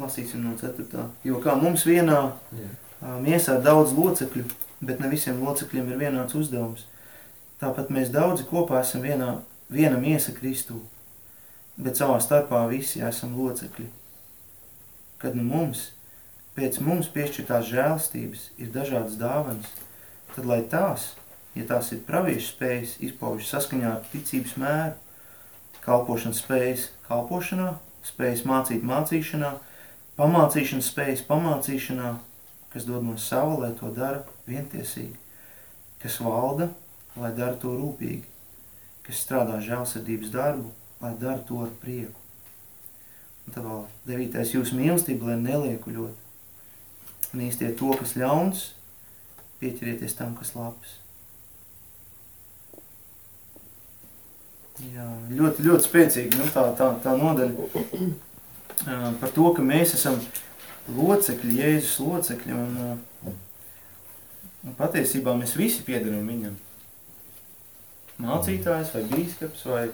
Lasīsim no ceturtā. Jo kā mums vienā miesā daudz locekļu, bet ne visiem locekļiem ir vienāds uzdevums. Tāpat mēs daudzi kopā esam vienā, viena miesa Kristū, bet savā starpā visi esam locekļi. Kad nu mums, pēc mums piešķirtās žēlstības ir dažādas dāvanas, tad lai tās, ja tās ir praviešu spējas, izpaužas saskaņā ar ticības mēru, kalpošanas spējas kalpošanā, spējas mācīt mācīšanā, pamācīšanas spējas pamācīšanā, kas dod no sava, lai to dara vientiesīgi, kas valda, lai dara to rūpīgi, kas strādā žēlsirdības darbu, lai dara to ar prieku. Un tad vēl devītais jūsu mīlestība, lai neliekuļot. Nīstiet to, kas ļauns, pieķerieties tam, kas labs. Jā, ļoti, ļoti spēcīgi nu, tā, tā, tā nodaļa par to, ka mēs esam locekļi, Jēzus locekļi, un, ā, un patiesībā mēs visi piedaram viņam. Mācītājs vai bīskaps vai,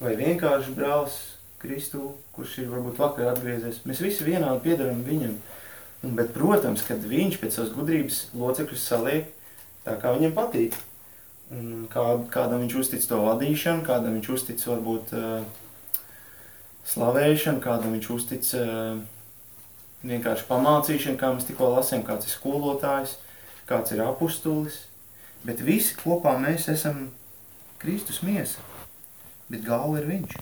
vai vienkārši brālis Kristu, kurš ir varbūt vakar atgriezies. Mēs visi vienādi piedaram viņam. Un, bet, protams, kad viņš pēc savas gudrības locekļus saliek tā, kā viņam patīk. Un kā, kādam viņš uztic to vadīšanu, kādam viņš uztic varbūt uh, slavēšanu, kādam viņš uztic uh, vienkārši pamācīšana, kā mēs tikko lasījām, kāds ir skolotājs, kāds ir apustulis, bet visi kopā mēs esam Kristus miesa, bet galva ir viņš.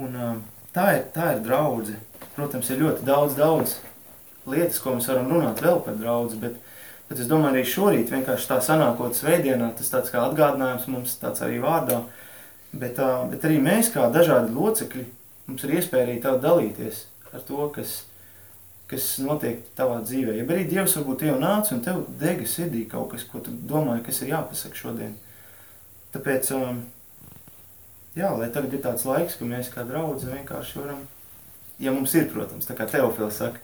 Un uh, tā ir, tā ir draudze. Protams, ir ļoti daudz, daudz lietas, ko mēs varam runāt vēl par draudzi, bet, bet es domāju, arī šorīt vienkārši tā sanākot sveidienā, tas tāds kā atgādinājums mums tāds arī vārdā, bet, uh, bet arī mēs kā dažādi locekļi, mums ir iespēja arī tā dalīties ar to, kas, kas notiek tavā dzīvē. Ja arī Dievs varbūt tev nāca un tev dega sirdī kaut kas, ko tu domāji, kas ir jāpasaka šodien. Tāpēc, um, jā, lai tagad ir tāds laiks, ka mēs kā draudzi vienkārši varam, ja mums ir, protams, tā kā Teofils saka,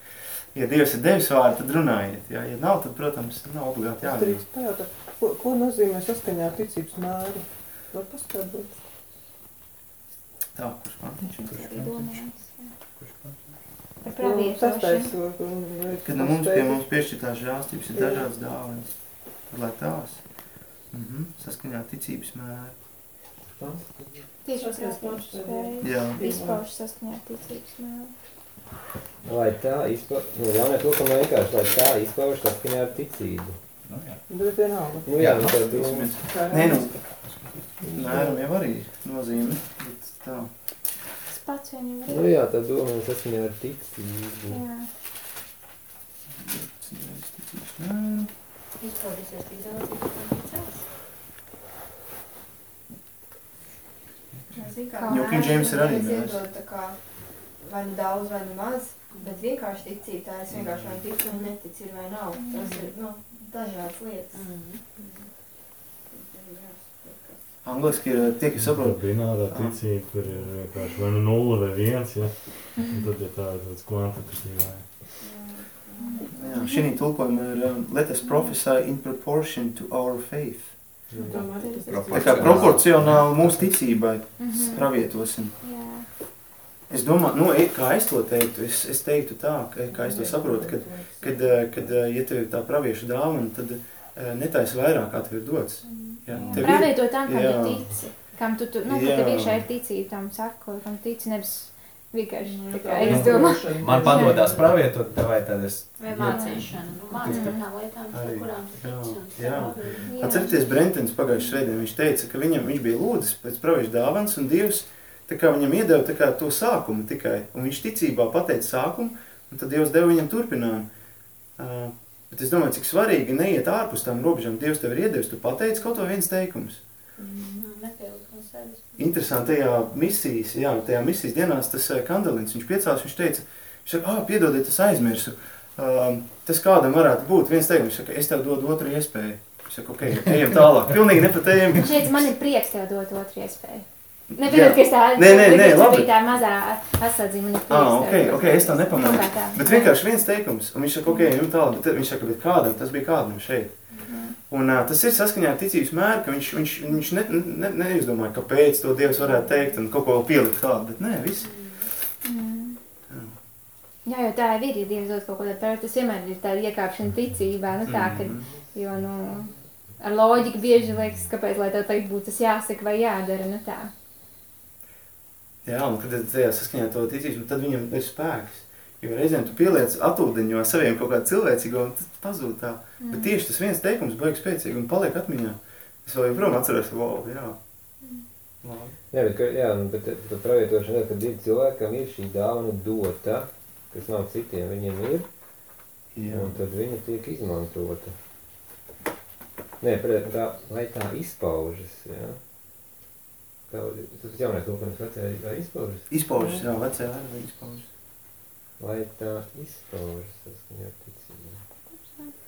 ja Dievs ir devis vārdu, tad runājiet. Jā, ja nav, tad, protams, nav obligāti
pajautāt, ko, ko nozīmē saskaņā ticības mēru? Var paskaidrot?
Tā, kurš pantiņš?
Arī domāts, jā. Par
Nu, sastais,
pravietošanu.
un- un-
Kad no mums pie mums piešķirtās žālstības ir dažādas dāvanas, tad lai tās mhm, saskaņā ar ticības mēru.
Tieši
Saskaņā ar
spēju.
Jā.
Izpauž saskaņā ticības mēlu.
Lai tā izpauž, nu, jaunie tulkumi vienkārši, lai tā izpauž saskaņā ar ticību.
Nu, jā.
Bet vienalga.
Nu, jā, nu, tad, nu,
Nē, nu, mēram jau arī nozīme, bet tā.
Pats vien jau
nu
ir.
jā, tad doma ir saskaņā ar ticību.
Jā.
Izpaudīsies
Jo King James ir arī
mēs tā vai nu daudz, vai nu maz, bet vienkārši ticīt, tā es vienkārši vai ticu, vai neticu, ir vai nav. Tas ir, nu, dažādas lietas.
Angliski ir tie, kas saprot.
Bināra ticība, kur ir vienkārši vai nu nulle vai viens, ja? Un tad ir tā tāds kvantitatīvā.
Jā, šī tulkojuma ir um, let us prophesy in proportion to our faith.
Tas ir
Tā kā proporcionāli mūsu ticībai
Mhm.
pravietosim.
Jā.
Es domāju, nu, e- kā es to teiktu, es, es teiktu tā, ka, kā es to saprotu, kad, kad, eh, kad eh, ja tev ir tā pravieša dāvana, tad eh, netais vairāk, kā tev ir dots. Jā,
Jā.
tev ir,
Pravieto tam, kam
Jā.
tu tici. Kam tu, tu nu, ka
Jā.
tev iekšā ir ticība, tam sako, kam tici, nevis vienkārši tā kā
Jā,
es domāju.
Man padodas pravietot, vai tad es
Vai mācīšana, nu mācīt par tām lietām, kurām tu
Jā,
tici.
jā.
saproti.
Atcerieties, Brentons pagājušajā svētdienā viņš teica, ka viņam, viņš bija lūdzis pēc pravieša dāvanas, un Dievs tā kā viņam iedeva tā kā to sākumu tikai, un viņš ticībā pateica sākumu, un tad Dievs deva viņam turpinājumu. Uh, bet es domāju, cik svarīgi neiet ārpus tām robežām. Dievs tev ir iedevis, tu pateici kaut vai viens teikums.
Sevis.
Interesanti, tajā misijas, jā, tajā misijas dienās tas uh, Kandalins, viņš piecās, viņš teica, viņš saka, ah, piedodiet, es aizmirsu. Uh, tas kādam varētu būt viens teikums, viņš saka, es tev dodu otru iespēju. Viņš saka, ok, ejam tālāk. Pilnīgi ne pat ejam.
Viņš teica, man ir prieks tev dot otru iespēju. Nepieņemt, ka es tā
Nē, nē, nē, labi.
bija tā mazā prieks.
Ah, ok, ok, es tā nepamanīju.
Tā.
Bet vienkārši viens teikums, un viņš saka, ok, ejam tālāk, bet viņš saka, bet kādam, tas bija kādam šeit. Un uh, tas ir saskaņā ar ticības mēru, ka viņš, viņš, viņš ne, ne, neizdomāja, kāpēc to Dievs varētu teikt un kaut ko pielikt klāt, bet nē, viss.
Mm.
Jā.
Jo tā ir, ja Dievs dod kaut ko tādu, tas vienmēr ir tāda iekāpšana ticībā, nu tā, ka,
Mhm.
jo, nu, ar loģiku bieži liekas, kāpēc, lai tev tagad būtu tas jāsaka vai jādara, nu tā.
Jā, un kad tajā saskaņā to ticību, tad viņam ir spēks. Jo reizēm tu pieliec atūdeņo saviem kaut kādu cilvēcīgo, un tas pazūd tā. Mm. Bet tieši tas viens teikums baigs spēcīgi un paliek atmiņā. Es vēl joprojām atceros, wow, jā. Labi.
Jā, bet, ka, jā, nu, bet tā pravietošana, ir, kad ir cilvēkam ir šī dāvana dota, kas nav citiem, viņiem ir,
Jā.
un tad viņa tiek izmantota. Nē, tā, lai tā izpaužas, jā. Kā, tas jaunais tulkojums vecajā kā izpaužas?
Izpaužas, jā, vecajā arī izpaužas.
Lai tā izpaužas, saskaņā ar ticību.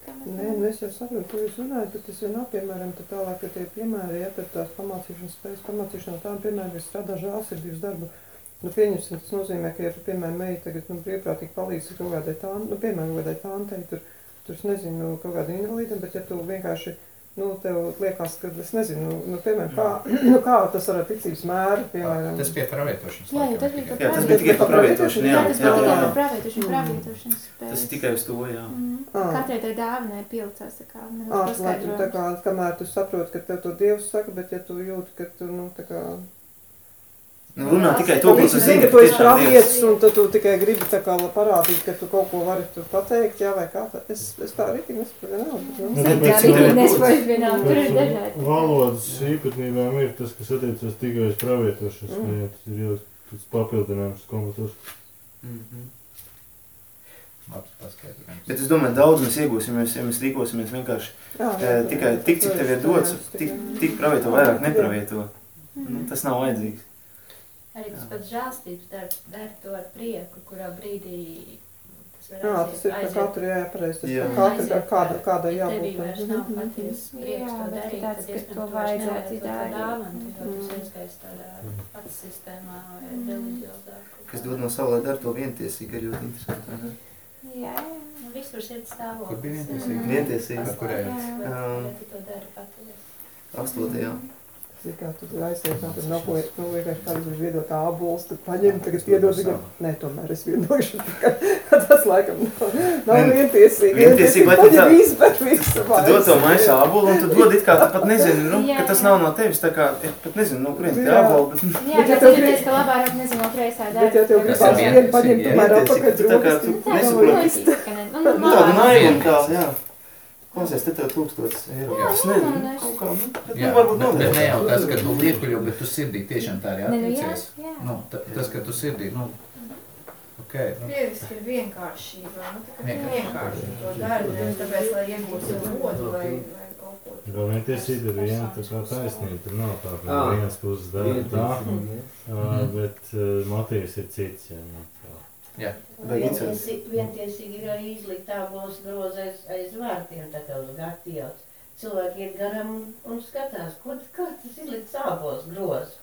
Nē, nu es jau saprotu, ko jūs runājat, bet tas jau nav, piemēram, tad tālāk, ka tie piemēri, ja tad tās pamācīšanas spējas, pamācīšana tām, piemēram, kas strādā žālsirdības darbu, nu, pieņemsim, tas nozīmē, ka, ja tu, piemēram, meji tagad, nu, brīvprātīgi palīdzi kaut kādai tām, nu, piemēram, kaut kādai tāntei, tur, tur, es nezinu, kaut kādu invalīdu, bet ja tu vienkārši, nu, tev liekas, ka, es nezinu, nu, piemēram, kā, nu, kā tas ar ticības mēru, piemēram.
Tas pie pravietošanas.
Jā, tas bija
tikai.
Jā, tas bija tikai par pravietošanu,
Jā, tas bija tikai par pravietošanu, pravietošanas.
Tas tikai uz to, jā.
Mm.
Ah.
Katrai tai dāvanai pilcās, tā kā, nedaudz
lai tu tā
paskaidrojums.
kā, kamēr tu saproti, ka tev to Dievs saka, bet ja tu jūti, ka tu, nu, tā kā,
Nu, runā tikai to,
Tu
ko tu
zini, tu esi pravietis, un tad tu tikai gribi tā kā parādīt, ka tu kaut ko vari tur pateikt, jā, vai kā tā. Es, es tā arī tik nesaprotu, vienalga.
Valodas īpatnībām ir tas, kas attiecas tikai uz pravietošanas
Mm.
lietas. Ir jau tas papildinājums.
Mhm.
Labs paskaidrojums.
Bet es domāju, daudz mēs iegūsim, ja mēs, ja mēs rīkosimies vienkārši
Jā,
eh,
jā,
tikai
jā,
tik, cik tev ir dots,
tikai-
tik, tik pravieto, vairāk nepravieto. Nu, tas nav vajadzīgs.
Arī tas pats žēlstības darbs, dar to ar prieku, kurā brīdī tas var
Jā, tas ir
aiziet-
katru jāpareiz. Tas
Jā.
katru,
aiziet
kāda, kāda
ja
jābūt.
Tevī vairs nav
Mhm.
patiesas prieks
Jā,
to
bet
darīt,
tāds,
tad
ka
iespējams
to vajadzētu darīt.
dāvanu, jo tas
Mhm.
aizgājis tādā pats sistēmā
Mhm.
reliģiozā.
Kas dod no savā dara to vientiesīgi, ir ļoti interesanti.
Jā, jā.
Nu, Visur sirds stāvoklis.
Kur bija
ir
vientiesība?
Vientiesība.
paslēpts,
Kurējā?
vai- tu to dari patiesi.
Astotajā.
Tas ir kā tu tur aiziet, un tad nav ko, nu, vienkārši kāds grib viedot ābolus, tad paņem, tagad piedod viņam. Nē, tomēr es viedošu. Tas laikam nav, nav vientiesīgi.
vientiesīgi, lai tu
paņem
tā-
izber visu.
Tu dod to maisu ābolu, un tu dod it kā tu pat nezini, nu, ka tas nav no tevis, tā kā, es pat nezinu, no kurien tie āboli, bet
Jā,
Bet ja
bet
tev
atcerieties,
grib-
ka labāk nezinu, no kreisā dara.
Bet ja tev gribās vienu paņemt, tomēr
Tā kā tu nesaproti.
Nu,
tāda naiva kā, jā. Klausies, te tev tūkstots eiro.
Jā,
Es nezinu,
nē.
kaut kā, nu, bet,
Jā,
nu, varbūt
bet, bet ne jau tas, ka tu liekuļo, bet tu sirdī tiešām tā arī
Ne, nu, jā, jā.
Nu, ta- tas, ka tu sirdī, nu, ok, nu,
Krieviski ir vienkāršība. Nu, tā kā
Vienkārši.
vienkārši to nevis tāpēc, lai iegūtu savu godu vai, vai kaut ko.
Vēl vientiesība ir viena tā kā taisnība. Tur nav tā, ka
Ā.
no vienas puses dara tā,
jā.
ā, bet uh, motīvs ir cits. Jā, nu.
Jā.
Vai?
Vientiesīgi, vientiesīgi ir arī izlikt tābos groza aiz, aiz vārtiem, tā kā uz gatījos. Cilvēki iet garam un, un skatās, ko kā tas izlikt sābos grozu.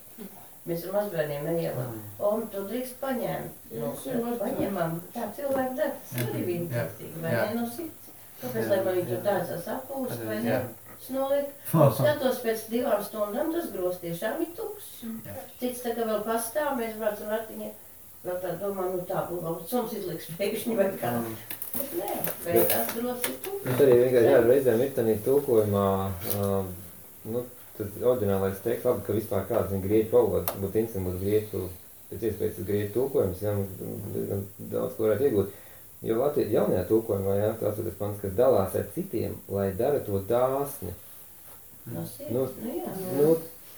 Mēs ar mazbērniem ejam, un tu drīkst paņemt. Nu, paņemam, tā cilvēki dara, tas arī
Mhm,
vientiesīgi, vai ne no sirds. Kāpēc, lai man viņi tur tādā sapūst, vai ne?
Jā.
Snoliek. Un skatos pēc divām stundām, tas gros tiešām ir tukšs. Cits tā kā vēl pastāv, mēs braucam ratiņā. Vēl tā domā, nu tā būs labi, suns izliks pēkšņi vai kā. Bet nē, beigās gros ir.
Bet arī vienkārši jā, reizēm ir tādā tulkojumā, um, nu, tad oriģinālais teiks, labi, ka vispār kāds zina grieķu valodu, būtu interesanti būt grieķu, pēc iespējas tas grieķu tulkojums, jā, diezgan daudz ko varētu iegūt. Jo Latvijas jaunajā tulkojumā, jā, tas ir tas pants, kas dalās ar citiem, lai dara to dāsni.
No sirds,
Nu,
nu jā.
Nu,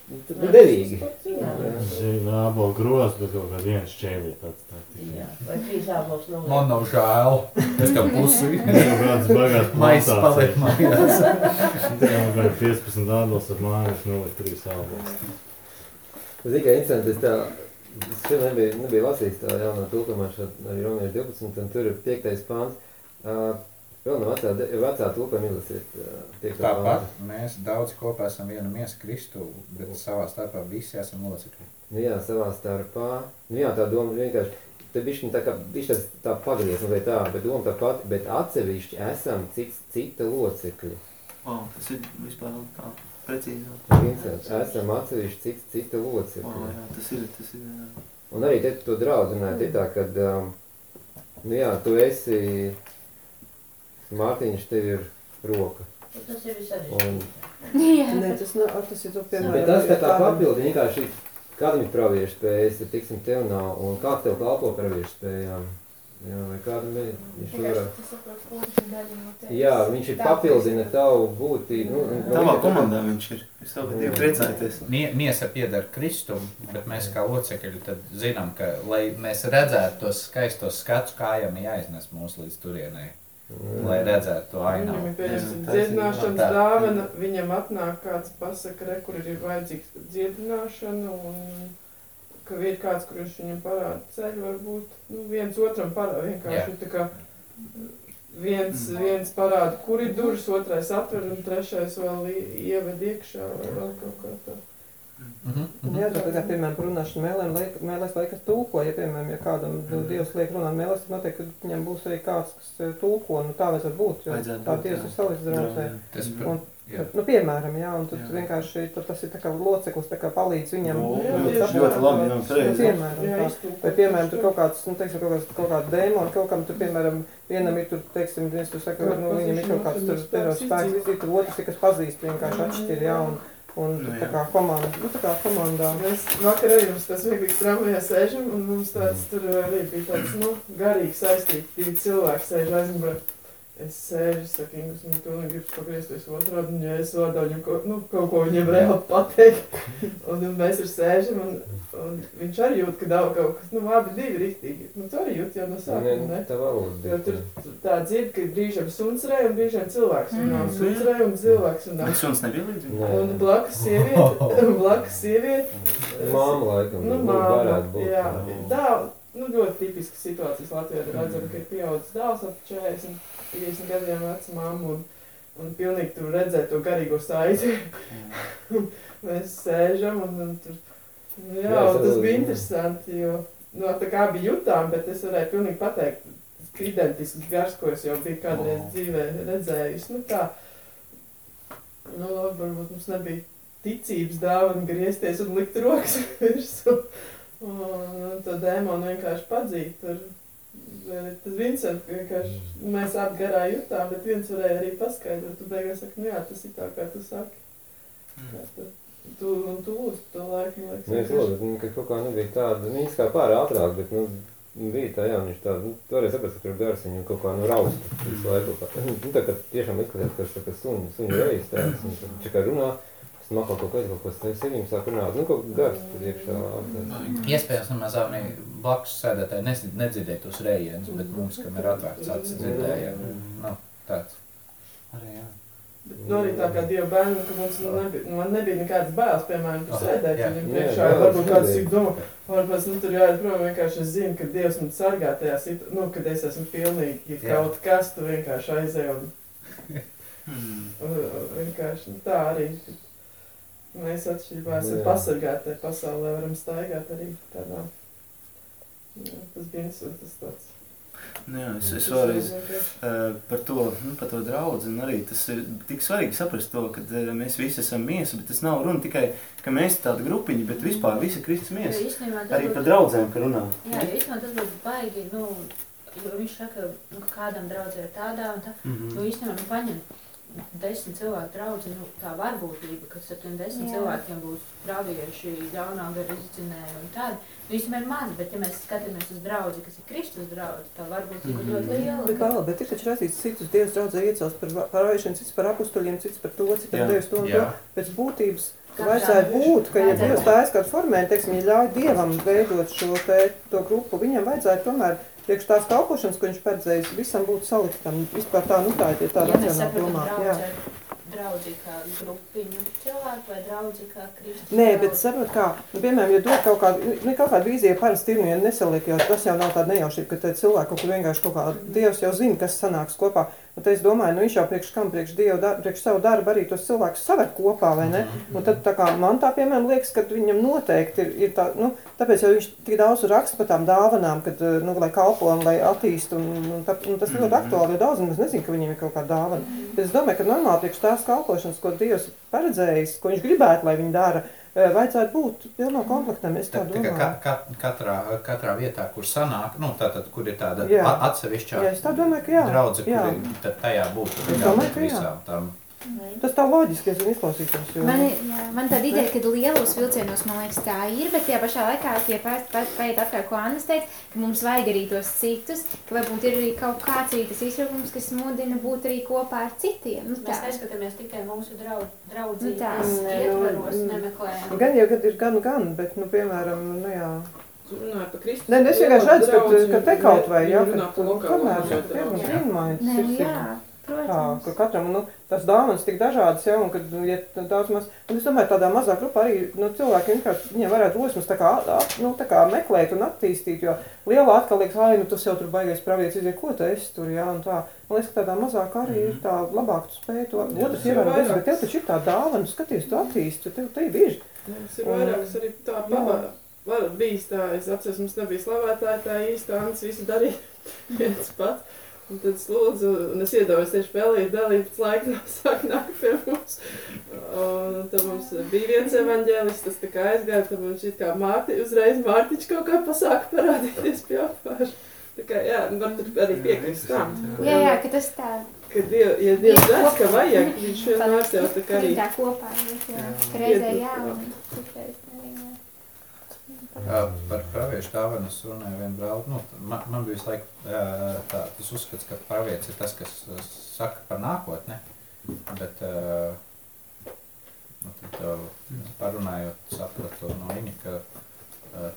tad ir devīgi.
Jā.
Šī nābola groza, bet kaut kāda viena šķēlī tāds tā.
Jā, vai trīs ābols no
Man nav žēl. Es tam pusi.
Kaut kāds bagās
Maisa paliek mājās.
Tā kā kaut kāda 15 dādos ar mājas nolikt trīs ābols.
Tas tikai interesanti, es tā, es šodien nebija, nebija lasījis tā jaunā tulkumā, šeit arī Romiešu 12, un tur ir piektais pāns. Uh, vēl no vecā, vecā ilasiet uh, piekto
Tāpat mēs daudz kopā esam viena miesa Kristu, bet savā starpā visi esam locekļi.
Nu jā, savā starpā. Nu jā, tā doma vienkārši, te bišķiņ tā kā, bišķi tas tā pagriez, vai tā, bet doma tā pati, bet atsevišķi esam cits, cita locekļi.
Wow, tas ir vispār tā precīzi.
Vincents, esam atsevišķi cits, cita
Wow,
locekļi.
jā, tas ir, tas ir, jā.
Un arī te to draudz runāja, te tā, kad, um, nu jā, tu esi, Mārtiņš, tev ir roka.
Tas ir visādi.
Un,
Nē, tas nav, tas ir to piemēram.
bet tas, ka tā
kādam-
papildi vienkārši, kādam ir praviešu spējas, ja tiksim tev nav, un kāds tev kalpo praviešu spējām, jā, vai kādam ir, viņš var, jā, viņš ir papildina tavu būtību, nu,
Tavā komandā viņš ir. Es Dievu priecājieties.
Mie- Miesa pieder Kristum, bet mēs kā locekļi tad zinām, ka, lai mēs redzētu tos skaistos skatus, kājām jāiznes mūs līdz turienei, lai redzētu to
Viņam
ainavu.
ir pieņemsim
Jā,
dziedināšanas
tā.
dāvana, viņam atnāk kāds pasaka, re, kur ir vajadzīgs dziedināšana un ka ir kāds, kurš viņam parāda ceļu, varbūt, nu, viens otram parāda vienkārši, tā kā viens, viens parāda, kur ir durvis, otrais atver un trešais vēl ieved iekšā vai vēl kaut kā tā.
Mhm, mhm.
Jā, tā kā, piemēram, par runāšanu mēlēm, liek- mēlēs laikas tulko, ja, piemēram, ja kādam nu, Dievs liek runāt mēlēs, tad noteikti, ka viņam būs arī kāds, kas eh, tulko, nu tā vajadzētu būt, jo
Vajadzētu
tā
jā.
ir
jā.
nu, piemēram, jā, un tad
Jā.
vienkārši tad tas ir tā kā loceklis, tā kā palīdz viņam.
O,
nu,
ļoti-
saprast,
ļoti labi, jā,
nu,
pareizi.
Piemēram, tā. Vai, piemēram, tur kaut kāds, nu, teiksim, kaut kāds, kaut kāds dēmons, kaut kam tur, piemēram, vienam ir tur, teiksim, viens tur saka, nu, viņam ir kaut kāds tur, piemēram, spēks, visi tur otrs ir, kas pazīst, vienkārši atšķir, jā, un Un
Nu,
tā kā komanda, nu tā kā komandā.
Mēs vakar arī mums tas vieglīgs tramvajā sēžam, un mums tāds tur arī bija tāds, nu, garīgi saistīti. Divi cilvēki sēž aizmugurē. Es sēžu, saku, Ingus, man pilnīgi gribas pagriezties otrādi, un ja es vārdā viņam kaut, nu, kaut ko viņam reāli pateikt. Un, un mēs ar sēžam, un, un viņš arī jūt, ka nav kaut kas, nu, abi divi riktīgi. Nu, tu arī jūt jau no sākuma, ne?
Tā valoda.
Jo tur tā dzird, ka brīžiem suns rē un brīžiem cilvēks runā.
Mm.
Suns rē un cilvēks.
Un suns nebija līdzi?
Un blakus sieviete, blakus sieviete.
Māma laikam,
Nu,
nu,
māma,
varētu būt.
jā. Dēl, nu, ļoti tipiskas situācijas Latvijā. Redzam, ka ir pieaudzis dēls ap 40, 50 gadiem vecu mammu un, un pilnīgi tur redzēt to garīgo saiti. Mēs sēžam un, un tur, nu, jā,
Jā,
un tas bija interesanti, jo, nu, tā kā bija jutām, bet es varēju pilnīgi pateikt, identisks gars, ko es jau biju kādreiz
Oh.
dzīvē redzējis. Nu, tā, nu, labi, varbūt mums nebija ticības dāvana griezties un likt rokas virsū. Un, un to dēmonu vienkārši padzīt. Tur, tas Vincents vienkārši, mēs abi garā jutām, bet viens varēja arī paskaidrot. Tu beigās saki, nu jā, tas ir tā, kā tu saki. Kā tu, tu, un tu lūdzu to laiku, man liekas.
Nu, es lūdzu, nu, ka kaut kā nebija tāda, nu, kā pāri ātrāk, bet, nu, bija tā, jā, viņš tā, nu, toreiz saprast, ka tur gars viņu kaut kā, nu, rausta visu laiku. Nu, tā kā tiešām izskatās, ka tas tā kā suņu, suņu reizes tāds, un viņš kā runā, es makā kaut ko, kaut ko sevīm sāk runāt, nu, kaut gars tur iekšā.
Iespējams, nu, mēs arī blakus sēdētāji nes- nedzirdēja tos rējienus, bet mums, kam ir atvērts acis, dzirdējām. Nu, tāds.
Arī, jā.
Bet, nu, arī tā kā Dieva bērni, ka mums nu, nebija, man nebija nekādas bailes, piemēram, tur
Ah,
sēdēt
jā.
viņam
Jā,
priekšā.
jā,
Varbūt kāds cik domā, varbūt nu, tur jāiet prom, vienkārši es zinu, ka Dievs man sargā tajā situācijā, nu, kad es esmu pilnīgi, ja
Jā.
kaut kas, tu vienkārši aizēj un,
Hmm.
un, un vienkārši, nu, tā arī. Mēs atšķirībā esam pasargāti tajā pasaulē, varam staigāt arī tādā. Jā, tas bija tas tāds.
Nu, jā, es, es vēlreiz uh, par to, nu, par to draudzi, un arī tas ir tik svarīgi saprast to, ka uh, mēs visi esam miesa, bet tas nav runa tikai, ka mēs tāda grupiņa, bet vispār visa Kristus
Jo
miesa.
īstenībā
Arī par draudzēm, ka runā.
Jā, jo īstenībā tas būtu baigi, nu, jo viņš saka, nu, ka kādam draudzē ir tādā un tā.
Mhm.
Nu, īstenībā, nu, paņem desmit cilvēku draudzi, nu, tā varbūtība, ka ar tiem desmit
Jā.
cilvēkiem būs pravieši, ļaunā gara izcinēji un tādi. Nu, ir maz, bet ja mēs skatāmies uz draudzi, kas ir Kristus draudzi, tā varbūtība ir ļoti
Bet,
liela.
vēl, bet ir taču rakstīts, citus dievs draudzē iecels par pārējušanu, cits par apustuļiem, cits par to, citam
Jā.
dievs to un to. Pēc būtības vajadzētu būt, ka ja dievs tā aizskat formē, teiksim, ja ļauj dievam veidot šo te, to grupu, viņam vajadzētu tomēr priekš tās kalpošanas, ko viņš paredzējis, visam būtu saliktam. Vispār tā, nu tā ir tā
Ja saprotam
domā. Jā.
draudzi, kā grupiņu cilvēku vai draudzi kā Kristus
Nē, bet saprot kā, nu, piemēram, ja dod kaut kādu, nu, kaut kādu vīziju parasti ir, ja nesaliek, jo tas jau nav tāda nejaušība, ka te cilvēki kaut kur vienkārši kaut kā, Dievs jau zina, kas sanāks kopā. Un es domāju, nu viņš jau priekš kam, priekš Dievu, dar, priekš savu darbu arī tos cilvēkus saved kopā, vai ne? Un tad tā kā man tā, piemēram, liekas, ka viņam noteikti ir, ir tā, nu, tāpēc jau viņš tik daudz raksta par tām dāvanām, kad, eh, nu, lai kalpo un lai attīst, un, un, tā, un tas ļoti aktuāli, jo daudz nemaz nezinu, ka viņiem ir kaut kāda dāvana. Bet es domāju, ka normāli priekš tās kalpošanas, ko Dievs paredzējis, ko viņš gribētu, lai viņi dara, eh, vajadzētu būt pilnām komplektam, es tā
Tā,
domāju.
ka, ka, katrā, katrā vietā, kur sanāk, nu, tātad, kur ir tāda
Jā.
atsevišķā
Jā, domāju, ka jā.
draudze, kur
jā.
tad tajā būtu jābūt
jā.
visām tam.
Tas tā loģiski, es izklausītos. Jo,
Man, ir, jā, man tāda ideja, ka lielos vilcienos, man liekas, tā ir, bet tajā pašā laikā tie paiet apkārt, ko Anna teica, ka mums vajag arī tos citus, ka varbūt ir arī kaut kāds arī tas izrūkums, kas mudina būt arī kopā ar citiem. Nu,
Mēs
tā.
neskatāmies tikai mūsu draudz, draudzību,
tā.
mēs
Nē, nu,
ietvaros,
mm.
nemeklējam.
Gan jau, kad ir gan, gan, bet, nu, piemēram, nu, jā. Nē, nu, es vienkārši redzu, ka, ka te kaut vai, jā, ka
draudzi.
ka pirmais
Jā,
Tā,
protams.
ka katram, nu, tas dāvanas tik dažādas jau, un kad, nu, ja daudz maz, un es domāju, tādā mazā grupā arī, nu, cilvēki vienkārši, viņiem varētu osmas tā kā, at, nu, tā kā meklēt un attīstīt, jo lielā atkal liekas, ai, nu, tas jau tur baigais pravietis iziet, ko tu esi tur, jā, un tā. Man liekas, ka tādā mazākā arī ir tā labāk tu spēj to, otrs
vairāk.
bet tev taču ir tā dāvana, skaties, tu attīsti, tev te ir ir.
Mums ir vairākas arī tā pavā. Var bijis tā, es atceros, mums nebija slavētāji tā īsti, Ants visu darīja viens pats. Un tad es lūdzu, un es iedomājos tieši spēlēt dalības laiku, nav sāk nāk pie mums. Un tad mums bija viens evaņģēlis, tas tā kā aizgāja, tad mums šit kā Mārti, uzreiz Mārtiņš kaut kā pasāka parādīties pie apvārša. Tā kā, jā, var tur arī piekrist tam.
Jā, jā, ka tas tā
Kad Diev, ja Dievs redz, ka vajag, viņš vienmēr tev tā kā arī...
Tā kopā, jā. Reizē jā, un jā.
Jā, Par praviešu dāvanu es runāju vienu brāli. Nu, man, man bija visu laiku tā, tas uzskats, ka pravietis ir tas, kas saka par nākotni. Bet, nu, tad, parunājot, sapratu no viņa, ka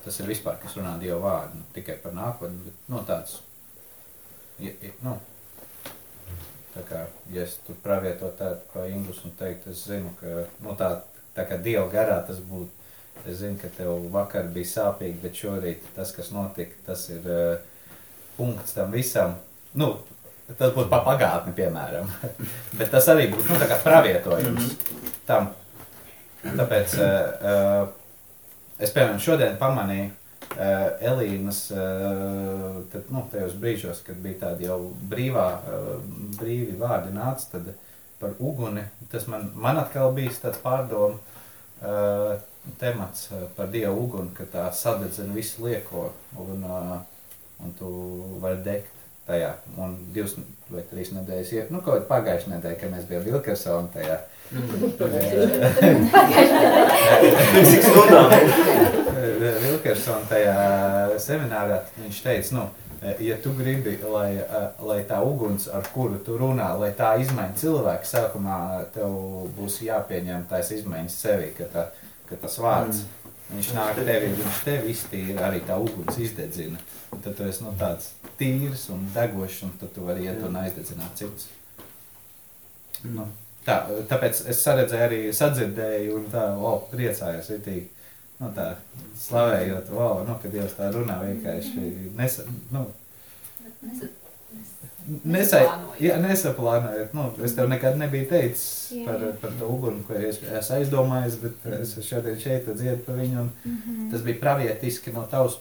tas ir vispār, kas runā Dieva vārdu, nu, tikai par nākotni. Bet, nu, tāds, ja, ja, nu, tā kā, ja es tur pravietot tādu kā Ingus un teikt, es zinu, ka, nu, tā, tā kā Dieva garā tas būtu, Es zinu, ka tev vakar bija sāpīgi, bet šorīt tas, kas notika, tas ir uh, punkts tam visam. Nu, tas būtu pa pagātni, piemēram. bet tas arī būtu nu, tā kā pravietojums tam. Tāpēc uh, uh, es, piemēram, šodien pamanīju uh, Elīnas uh, tad, nu, tajos brīžos, kad bija tādi jau brīvā, uh, brīvi vārdi nāca, tad par uguni, tas man, man atkal bija tāds pārdomu. Uh, temats eh, par dievu uguni, ka tā sadedzina visu lieko un, uh, un tu vari degt tajā. Un divas vai trīs nedēļas, iet, nu kaut kā pagājušajā nedēļā, kad mēs bijām Vilkersona tajā.
Cik stundām?
Vilkersona tajā seminārā viņš teica, nu, ja tu gribi, lai, lai tā uguns, ar kuru tu runā, lai tā izmaina cilvēku, sākumā tev būs jāpieņem tās izmaiņas sevī, ka tā, ka tas vārds, mm. viņš nāk tevi, viņš tevi iztīra, arī tā uguns izdedzina. Un tad tu esi nu, tāds tīrs un degošs, un tad tu vari iet un aizdedzināt citus.
Mm.
Nu, tā, tāpēc es saredzēju arī sadzirdēju un tā, o, oh, priecājos ritīgi. Nu, tā, slavējot, wow, nu, kad Dievs tā runā vienkārši nesa, nu, Nesai, jā, nesaplānojot. Nu, es tev nekad nebiju teicis jā. par, par to uguni, ko es esmu aizdomājis, bet es šodien šeit dziedu par viņu. Mm -hmm. Tas bija pravietiski no tavas,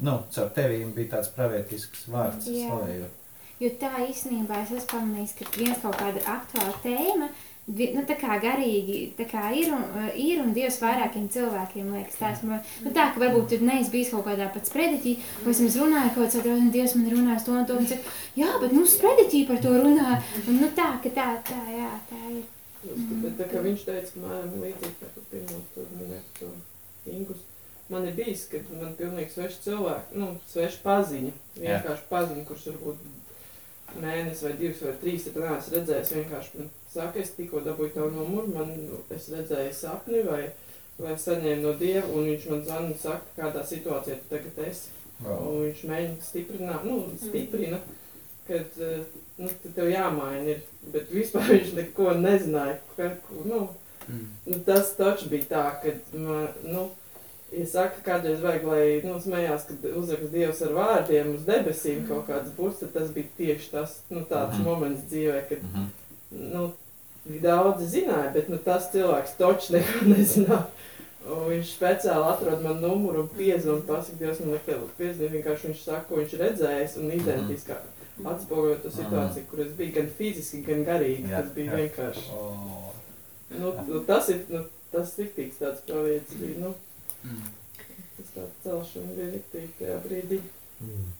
nu, caur tevīm bija tāds pravietisks vārds, slavējot.
Jo tā īstenībā es esmu pamanījis, ka viens kaut kāda aktuāla tēma, nu, tā kā garīgi tā kā ir, un, ir un Dievs vairākiem cilvēkiem liekas tās. Nu, tā, ka varbūt tur neesi bijis kaut kādā pat sprediķī, vai es runāju kaut kāds, un Dievs man runās to un to, un saka, jā, bet mums sprediķī par to runā, un nu tā, ka tā, tā, jā, tā ir.
Mm. Tā kā viņš teica, ka man līdzīgi tā, ka pirmo tur minēt to Ingus, man ir bijis, ka man pilnīgi sveši cilvēki, nu, sveši paziņa, vienkārši paziņa, kurš varbūt mēnesi vai divas vai trīs, tad neesmu redzējis vienkārši man saka, es tikko dabūju tavu numuru, man, es redzēju sapni vai, vai saņēmu no Dieva, un viņš man zvanīja un saka, kādā situācijā tu tagad esi. Wow. Un viņš mēģina stiprināt, nu, stiprina, kad, nu, tev jāmaina ir, bet vispār viņš neko nezināja, ka, nu, mm. nu tas taču bija tā, kad, man, nu, Ja saka, kādreiz vajag, lai nu, smējās, kad uzrakst Dievs ar vārdiem uz debesīm kaut kāds būs, tad tas bija tieši tas, nu, tāds mm -hmm. moments dzīvē, kad, mm -hmm. Nu, daudzi zināja, bet nu, tas cilvēks točs neko nezināja. Un viņš speciāli atrod man numuru un piezvan, pasaka, Dievs, man nekad piezvan, vienkārši viņš saka, ko viņš redzējis un identiski atspoguļot to situāciju, kur es biju gan fiziski, gan garīgi. Jā, tas bija jā. vienkārši. Oh. Nu, nu, tas ir, nu, tas riktīgs tāds pravietis bija, nu. Mm. Tas tāds celšana bija riktīgi tajā brīdī. Mm.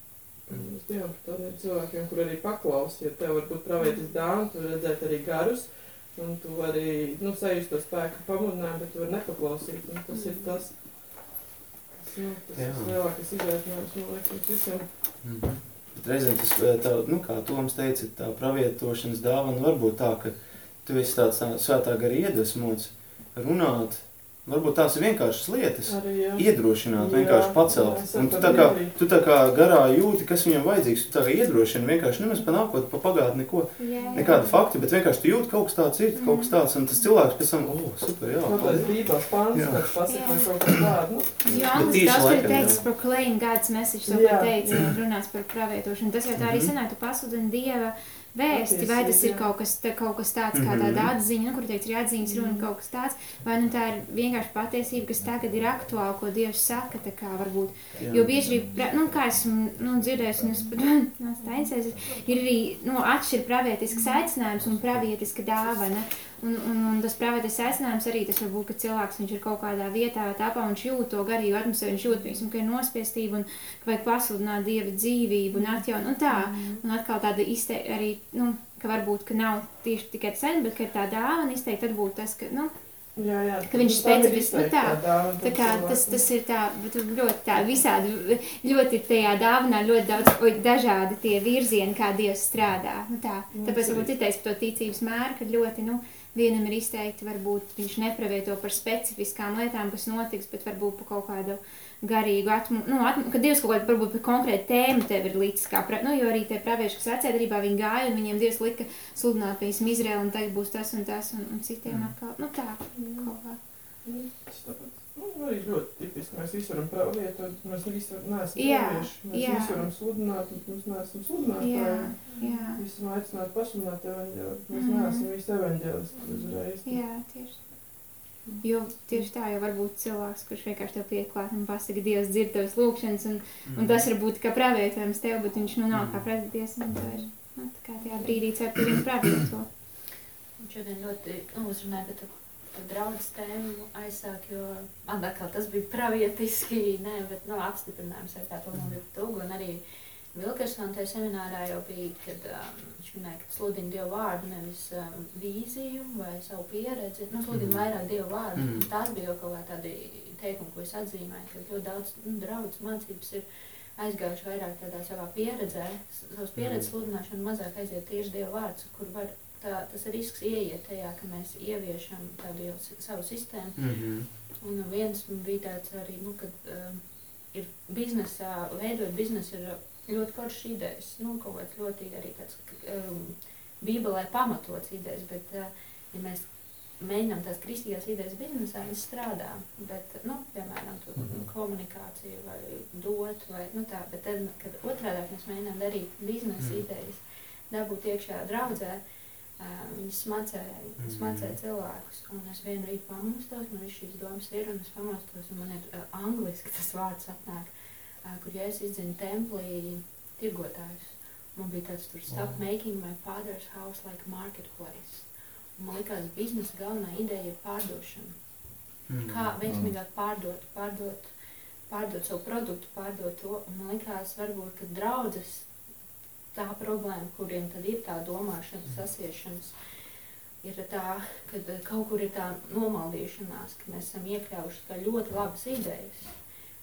Dievam par tādiem cilvēkiem, kur arī paklaus, ja tev varbūt pravietis dāna, tu redzēt arī garus, Un tu vari nu, sajust to spēku pamudinājumu, bet tu vari nepaklausīt. Un tas ir tas, kas, nu, tas ir lielākais izaicinājums, man liekas, visiem.
Mm -hmm. Bet reizēm tas, eh, tā, nu, kā Toms teica, tā pravietošanas dāvana var būt tā, ka tu esi tāds tā, svētā gara iedvesmots runāt Varbūt tās ir vienkāršas lietas, arī, jā. iedrošināt, jā, vienkārši pacelt. Jā, un tu tā, kā, tu tā kā garā jūti, kas viņam vajadzīgs, tu tā kā iedrošini vienkārši nemaz panākot pa pagātni neko, jā, jā. nekāda fakti, bet vienkārši tu jūti kaut kas tāds ir, mm. kaut kas tāds, un tas cilvēks pēc tam, oh, super, jā.
Nu, tas bībās pāns, kas pasaka kaut kas tādu, nu.
Jā, tas ir teicis proclaim God's message, to, ko teica, runās par pravietošanu. Tas jau tā arī sanāk, tu pasludini Dieva vēsti, vai tas ir kaut kas, tā, kaut kas tāds, kā tāda mhm. atziņa, nu, kur teikt, ir atziņas runa, mhm. kaut kas tāds, vai nu tā ir vienkārši patiesība, kas tagad ir aktuāla, ko Dievs saka, tā kā varbūt. Jā. Jo bieži arī, nu, kā esmu nu, dzirdējis, un es pat no stainsēs, ir arī, nu, atšķir pravietisks aicinājums un pravietiska dāvana. Un, un, un tas pravietis aicinājums arī tas var būt, ka cilvēks viņš ir kaut kādā vietā vai tāpā, un viņš jūt to garīgu atmosfēru, viņš jūt, piemēram, ka ir nospiestība un ka vajag pasludināt Dieva dzīvību un atjaunot. Un tā, un atkal tāda izteikta arī, nu, ka varbūt, ka nav tieši tikai sen, bet ka ir tā dāvana izteikti, tad būtu tas, ka, nu,
Jā, jā.
ka viņš
Nu, tā
nu tā, tā kā tas, tas ir tā, bet ļoti tā visādi, ļoti tajā dāvanā ļoti daudz oi, dažādi tie virzieni, kā Dievs strādā, nu tā,
Nu,
tāpēc varbūt teiks par to ticības mēru, ka ļoti, nu, vienam ir izteikti, varbūt viņš nepravieto par specifiskām lietām, kas notiks, bet varbūt par kaut kādu garīgu atmu, nu, atmu, ka Dievs kaut kādu, varbūt par konkrētu tēmu tev ir licis, kā, pra, nu, jo arī tie pravieši, kas vecēdarībā viņi gāja, un viņiem Dievs lika sludināt, piemēram, Izraēlu, un tagad būs tas un tas, un, un citiem atkal, nu, tā, kaut kā.
Nu, tāpat, Nu, arī ļoti tipiski. Mēs visi varam pravietot, mēs visi var- neesam
Jā,
pravieši. Mēs
jā.
visi varam sludināt, bet mēs neesam sludinātāji.
Jā.
Visi esam aicināti pasludināt evaņģēli. Mēs
Mhm.
neesam visi evaņģēlisti uzreiz.
Jā, tieši. Jo tieši tā, jo varbūt cilvēks, kurš vienkārši tev pieklāt un pasaka, Dievs dzird tavas lūkšanas, un, un tas var būt kā pravietojums tev, bet viņš nu nav kā prezidents, un to ir, nu, tā kā tajā brīdī cer, ka viņu pravieto.
Un šodien ļoti nu, uzrunāja, bet par draudz tēmu aizsāk, jo man atkal tas bija pravietiski, ne, bet, nu, apstiprinājums ar tā to man bija tūgu, un arī Vilkersona tajā seminārā jau bija, kad um, viņš minēja, ka sludina Dievu vārdu, nevis um, vīziju vai savu pieredzi, nu, sludina
Mhm.
vairāk Dievu vārdu. Mm. Tās bija jau kaut kā tādi teikumi, ko es atzīmēju, ka ļoti daudz nu, draudz mācības ir aizgājuši vairāk tādā savā pieredzē, savas pieredzes sludināšana mazāk aiziet tieši Dieva vārds, kur var tā, tas risks ieiet tajā, ka mēs ieviešam tādu jau savu sistēmu.
Mhm.
Un viens bija tāds arī, nu, kad um, ir biznesā, veidot biznesu ir ļoti foršas idejas, nu, kaut kāds ļoti arī tāds um, bībelē pamatots idejas, bet, uh, ja mēs mēģinām tās kristīgās idejas biznesā, viņas strādā, bet, nu, piemēram, tu,
Mhm.
komunikāciju vai dot, vai, nu, tā, bet tad, kad otrādāk mēs mēģinām darīt biznesa
Mhm.
idejas, dabūt iekšā draudzē, uh, viņas smacē,
Mhm.
smacē cilvēkus, un es vienu rītu pamostos, man viss šīs domas ir, un es pamostos, un man ir uh, angliski tas vārds atnāk, uh, kur ja es izdzinu templī tirgotājus. Man bija tāds tur, stop
Wow.
making my father's house like marketplace. Un man likās, biznesa galvenā ideja ir pārdošana.
Mhm.
Kā veiksmīgāk pārdot, pārdot, pārdot savu produktu, pārdot to. Un man likās, varbūt, ka draudzes tā problēma, kuriem tad ir tā domāšana, sasiešanas, ir tā, ka kaut kur ir tā nomaldīšanās, ka mēs esam iekļaujuši kā ļoti labas idejas,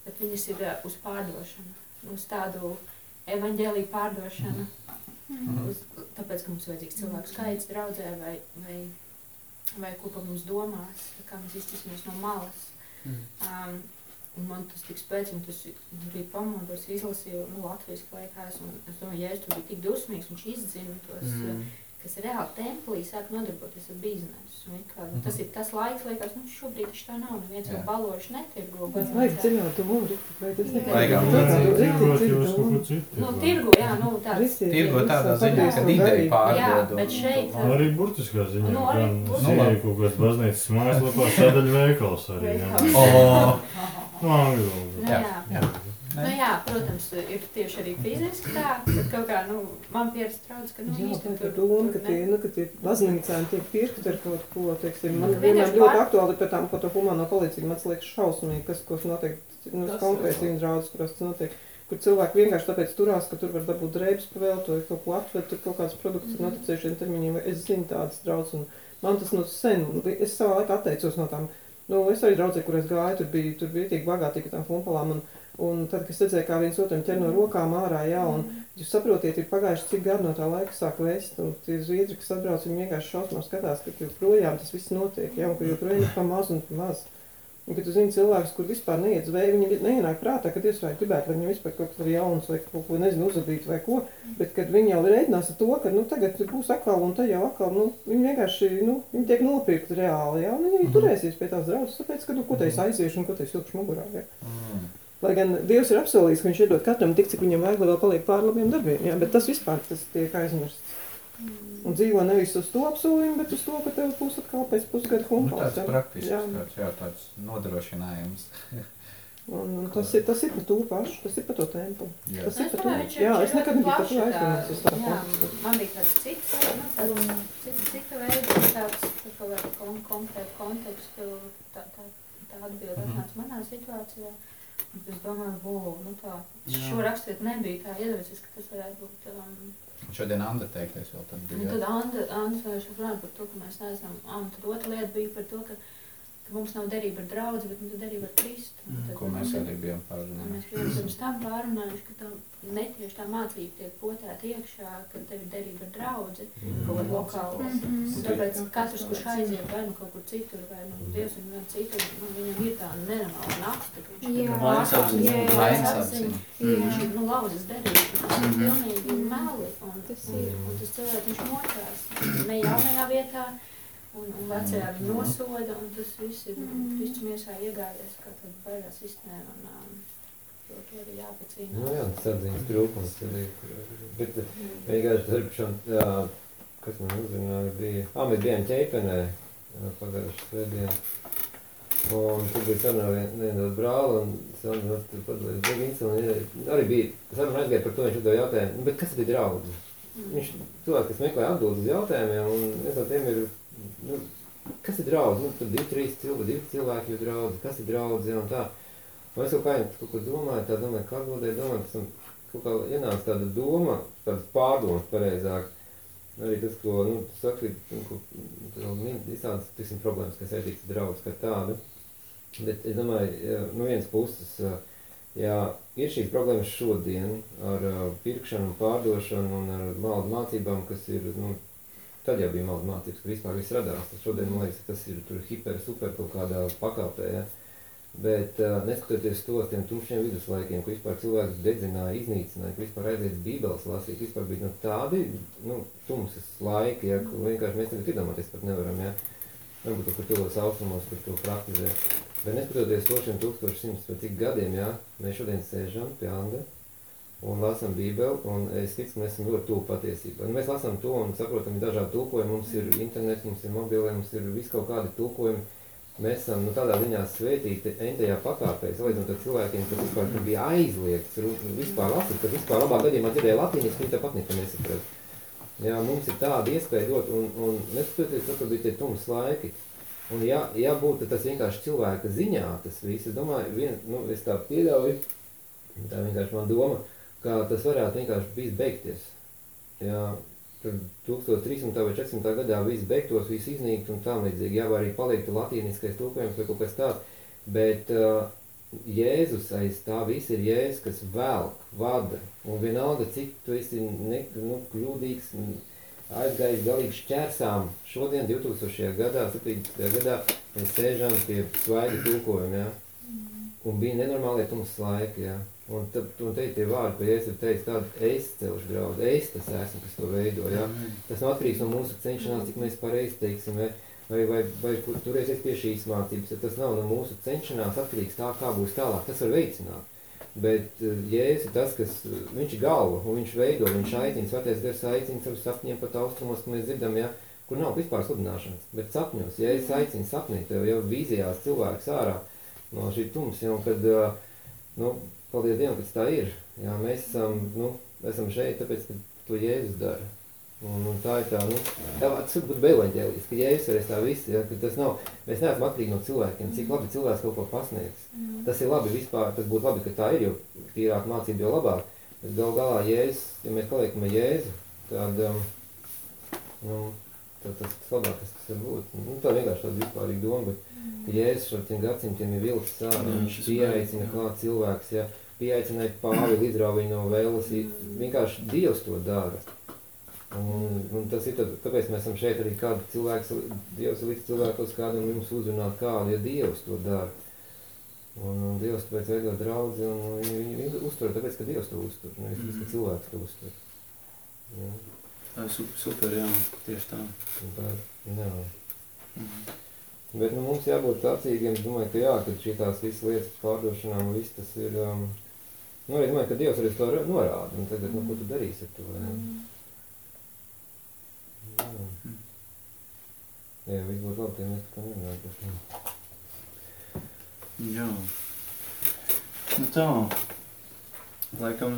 bet viņas ir eh, uz pārdošanu, uz tādu evaņģēlīju pārdošanu,
Mhm.
uz, tāpēc, ka mums vajadzīgs cilvēku skaits draudzē vai, vai, vai ko pa mums domās, kā mēs iztiksimies no malas.
Mhm.
Um, un man tas tik spēcīgi, tas bija pamodos, izlasīju, nu, latvijas laikās, un es domāju, ja es tur biju tik dusmīgs, viņš izdzina tos, mm. Kas reāli templī sāk nodarboties ar biznesu. Un kā, nu, tas ir tas laiks, liekas, nu, šobrīd taču tā nav, neviens jau
Jā.
baloši netirgo.
Tas vajag dziļāk domu, vai tas
Jā.
nekā
Vajag
tādu
Tirgot
rīktīgi
jūs
dziļu
kaut ko
domu.
citu.
Nu, tirgu, jā, nu, tāds.
Tirgo tādā
Jā,
ziņā, ka
jā.
ideja
Jā,
pārdod.
bet šeit,
Arī burtiskā ziņā.
Nu, arī
gan
burtiski.
zināja kaut kāds baznīcas mājaslapā sadaļu veikals arī. jā.
Veikals.
O,
Nu, angļu.
Nu,
jā,
jā.
Jā.
Nu, jā, protams, ir tieši arī fiziski tā, bet kaut kā, nu, man pieredze trauc, ka, nu,
Jā,
īsti tur,
doma, ka tie, nu, ka tie baznīcēni tiek pirkti ar kaut ko, teiksim, man
Ka
vienmēr ļoti
pār-
aktuāli par tām, par to humano palīdzību, man liekas šausmīgi, kas, kas notiek, nu, konkrēti
ir.
viņa draudzes, kurās tas notiek, kur cilvēki vienkārši tāpēc turās, ka tur var dabūt drēbes pavēlto, vai kaut ko atved, tur kaut kāds produkts ir noticējušiem termiņiem, es zinu tādas draudzes, un man tas no sen, es savā laikā atteicos no tām, nu, es arī draudzē, kur es gāju, tur bija, tur bija tik bagātīgi tām fumpalām, un, un tad, kad es redzēju, kā viens otram ķer no rokām ārā, jā, un jūs saprotiet, ir pagājuši cik gadi no tā laika sāk vēst, un tie zviedri, kas atbrauc, viņi vienkārši šausmās skatās, ka joprojām tas viss notiek, jā, un ka joprojām ir pa maz un pa maz. Un, kad tu zini cilvēkus, kur vispār neiet zvēju, viņiem neienāk prātā, ka Dievs vai gribētu, lai viņiem vispār kaut kas ir jauns vai kaut ko, nezinu, uzadīt vai ko, bet kad viņi jau rēķinās ar to, ka, nu, tagad būs atkal un tad jau atkal, nu, viņi vienkārši, nu, viņi tiek nopirkti reāli, jā, un viņi turēsies pie tās draudzes, tāpēc, ka, nu, ko te es aiziešu un ko te es ilgšu mugurā, jā.
Mm.
Lai gan Dievs ir apsolījis, ka viņš iedod katram tik, cik viņam vajag, lai vēl paliek pār labiem darbiem, jā, bet tas vispār tas tiek aizmirsts. Un dzīvo nevis uz to apsolījumu, bet uz to, ka tev būs atkal pēc pusgada
Nu,
humpals.
tāds
jā.
praktisks,
Jā.
tāds, jā, tāds nodrošinājums.
Un, un tas, ir, tas ir par to pašu, tas ir par to tempu.
Jā.
Tas
Nu,
ir
es
par to. Jā, es nekad nebiju par to aizdomāts. Es tā pats.
man bija tāds cits, nu, tāds cita, cita veida, tāds, tā kā nu, konkrētu kontekstu, tā, tā, tā atbilde
Mhm.
atnāca manā situācijā. Un Es domāju, wow, nu tā,
Jā.
šo rakstīt nebija tā iedevies, ka tas varētu būt. Um,
Šodien Anda teiktais vēl tad
un
bija.
tad Anda, Anda vairs runāja par to, ka mēs neesam, un tad otra lieta bija par to, ka, ka mums nav derība ar draudzi, bet ir derība ar Kristu.
Mm,
tad
Ko mēs arī bijām
Un
pārunājuši.
mēs bijām pirms tam pārunājuši, ka tā netieši tā mācība tiek potēta iekšā, ka tev ir derība ar draudzi,
Mhm.
kaut kāda lokāla.
Mhm.
Un Tāpēc katrs, kurš aiziet vai nu kaut kur citur, vai nu Dievs un vien citur, nu, viņam ir tā nenormāla naksta, ka viņš
Jā.
Vainas apziņa.
Jā, jā.
Vainas
apziņa.
apziņa.
Viņš ir, nu, lauzas derība, tas ir
Mhm.
pilnīgi meli, un
Tas
un-
ir.
un tas cilvēks, viņš mocās, ne jaunajā vietā, un, un vecajā
Mhm.
viņa nosoda, un tas viss ir
Mhm.
Kristus miesā iegājies kā tāda baigā sistēma, un um, to, to ir jāpacīnās.
Nu jā, tas atziņas trūkums. Bet eh, vienkārši darbšana, jā, kas man uzrunāja, bija, ā, mēs bijām ķeipenē jā, pagājušajā svētdienā. Un tur bija sarunā vien- viena brāla, un Sandra tur padalījās Begins, un arī bija, saruna aizgāja par to, viņš uzdeva jautājumu, nu, bet kas ir draudz?
Mm.
Viņš cilvēks, kas meklē atbildes uz jautājumiem, un viens no tiem ir, nu, kas ir draudz? Nu, tad divi, trīs cilvēki, divi cilvēki ir draudz, kas ir draudz, ja, un tā. Un es kaut kā kaut ko domāju, tā domāju, kā atbildēju, domāju, pēc tam kaut kā ienāca tāda doma, tādas pārdomas pareizāk. Arī tas, ko, nu, tu saki, nu, ko, min, visādas, tiksim, problēmas, kas ar draudz kā tādu. Bet es domāju, ja, no vienas puses, ā, ja ir šīs problēmas šodien ar ā, pirkšanu un pārdošanu un ar maldu mācībām, kas ir, nu, tad jau bija maldu mācības, kur vispār viss radās. Tad šodien, man liekas, tas ir tur hiper, super kaut kādā pakāpē, ja. Bet uh, neskatoties to tiem tumšiem viduslaikiem, kur vispār cilvēks dedzināja, iznīcināja, kur vispār aizliedz bībeles lasīt, vispār bija nu, tādi nu, tumsas laiki, ja, kur vienkārši mēs tagad iedomāties pat nevaram, ja. Varbūt kaut kur tulos austrumos, kur to praktizē. Bet neskatoties to šiem 1100 vai cik gadiem, ja, mēs šodien sēžam pie Anda un lasām bībeli, un es ticu, ka mēs esam ļoti tuvu patiesībai. Un mēs lasām to un saprotam, ir dažādi tulkojumi, mums ir internets, mums ir mobilie, mums ir vis kaut kādi tulkojumi. Mēs esam nu, tādā ziņā svētīti entajā pakāpē, salīdzinot ar cilvēkiem, kas vispār tur bija aizliegts, vispār lasīt, kas vispār labā gadījumā dzirdēja latīņas, viņi tāpat neko nesaprat. Jā, mums ir tāda iespēja dot, un, un neskatoties, to, ka bija tie tums laiki, un ja, ja būtu tas vienkārši cilvēka ziņā, tas viss, es domāju, vien, nu, es tā pieļauju, tā vienkārši man doma, ka tas varētu vienkārši viss beigties. Jā, 1300 vai 400 gadā viss beigtos, viss iznīkt un tam līdzīgi, jā, vai arī paliktu latīniskais tulkojums vai kaut kas tāds, bet uh, Jēzus aiz tā viss ir Jēzus, kas velk, vada, un vienalga, cik tu esi ne, nu, kļūdīgs, aizgājis galīgi šķērsām, šodien 2000. gadā, 17. gadā, mēs sēžam pie svaigi tulkojuma, jā, un bija nenormālie tums laiki, jā. Un tad, un te ir tie vārdi, ko Jēzus ir teicis, tādu es celšu draudz, es tas esmu, kas to veido, jā. Tas nav atkarīgs no mūsu cenšanās, cik mēs pareizi teiksim, vai, vai, vai, vai turēsies pie šīs mācības, ja tas nav no mūsu cenšanās atkarīgs tā, kā būs tālāk, tas var veicināt. Bet uh, Jēzus ir tas, kas, uh, viņš ir galva, un viņš veido, viņš aicina, svētais gars aicina savus sapņiem pat austrumos, ka mēs dzirdam, ja, kur nav vispār sludināšanas, bet sapņos, Jēzus aicina sapnīt tev jau vīzijās cilvēks ārā no šī tums, ja, un kad, uh, nu, paldies Dievam, ka tas tā ir, jā, mēs esam, nu, esam šeit, tāpēc, ka to Jēzus dara. Un, un tā ir tā, nu, tā tas var būt bevaņģēlis, ka Jēzus arī tā viss, ja, ka tas nav, mēs neesam atkarīgi no cilvēkiem, cik labi cilvēks kaut ko pasniegs. Tas ir labi vispār, tas būtu labi, ka tā ir, jo tīrāk mācība, jo labāk. Bet gal galā Jēzus, ja mēs paliekam ar Jēzu, tad, um, nu, tad tas, tas labākais, kas var būt. Nu, tā vienkārši tāda vispārīga doma, bet, ka Jēzus ar tiem gadsimtiem ir vilks sāra,
Jā,
viņš pieaicina
jā.
klāt cilvēks, ja, pieaicināja pāvi līdzrāv viņu no vēlas, vienkārši Dievs to dara. Un, un tas ir tad, kāpēc mēs esam šeit arī kādu cilvēku, Dievs ir līdz cilvēkos kādam jums uzrunāt kādu, ja Dievs to dara. Un, un Dievs tāpēc veido draudzi, un viņi, viņi, viņi uztur, tāpēc, ka Dievs to uztur, nevis tāpēc, ka cilvēks to uztur. Jā,
Tā ir super, super, jā, tieši tā.
tā, jā.
Mhm.
Bet nu, mums jābūt tācīgiem, domāju, ka jā, ka šī tās visas lietas pārdošanām, viss tas ir, um, nu, es domāju, ka Dievs arī to norāda, un tagad, nu, ko tu darīsi ar to, jā. Jā. Jā, viss būtu labi, ja mēs par to.
Jā. Nu tā. Laikam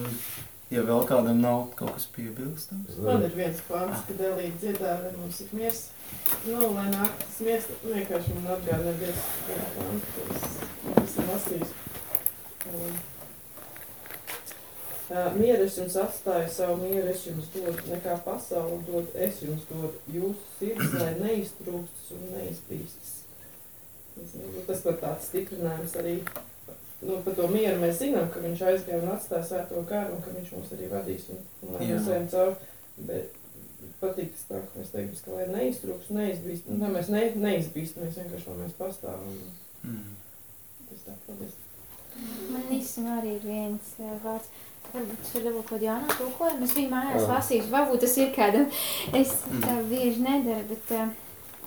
Ja vēl kādam nav kaut kas piebilstams.
Man ir viens pāns, ka delīt dziedā, vai mums ir miers. Nu, lai nāk tas miers, vienkārši man pāns, ko es esmu lasījis. Um, mieru es jums atstāju, savu mieru es jums dodu, nekā pasauli dod, es jums dodu. Jūsu sirds, lai neiztrūkstas un neizbīstas. Nu, tas pat tāds stiprinājums arī nu, par to mieru mēs zinām, ka viņš aizgāja un atstāja svēto garu, un ka viņš mūs arī vadīs un, un lai mēs ejam cauri. Bet patīk tas tā, ka mēs teiktu, ka lai neiztrūks, neizbīst, nu, mēs ne, neizbīstamies, vienkārši lai mēs pastāvam.
Mm.
Tas tā, paldies.
Man īstenībā arī ir viens uh, vārds. Varbūt jaunu tulkojumu. Es biju mājās
Jā.
lasījis, varbūt tas ir kādam. Es
Mm.
tā bieži nedaru, bet uh,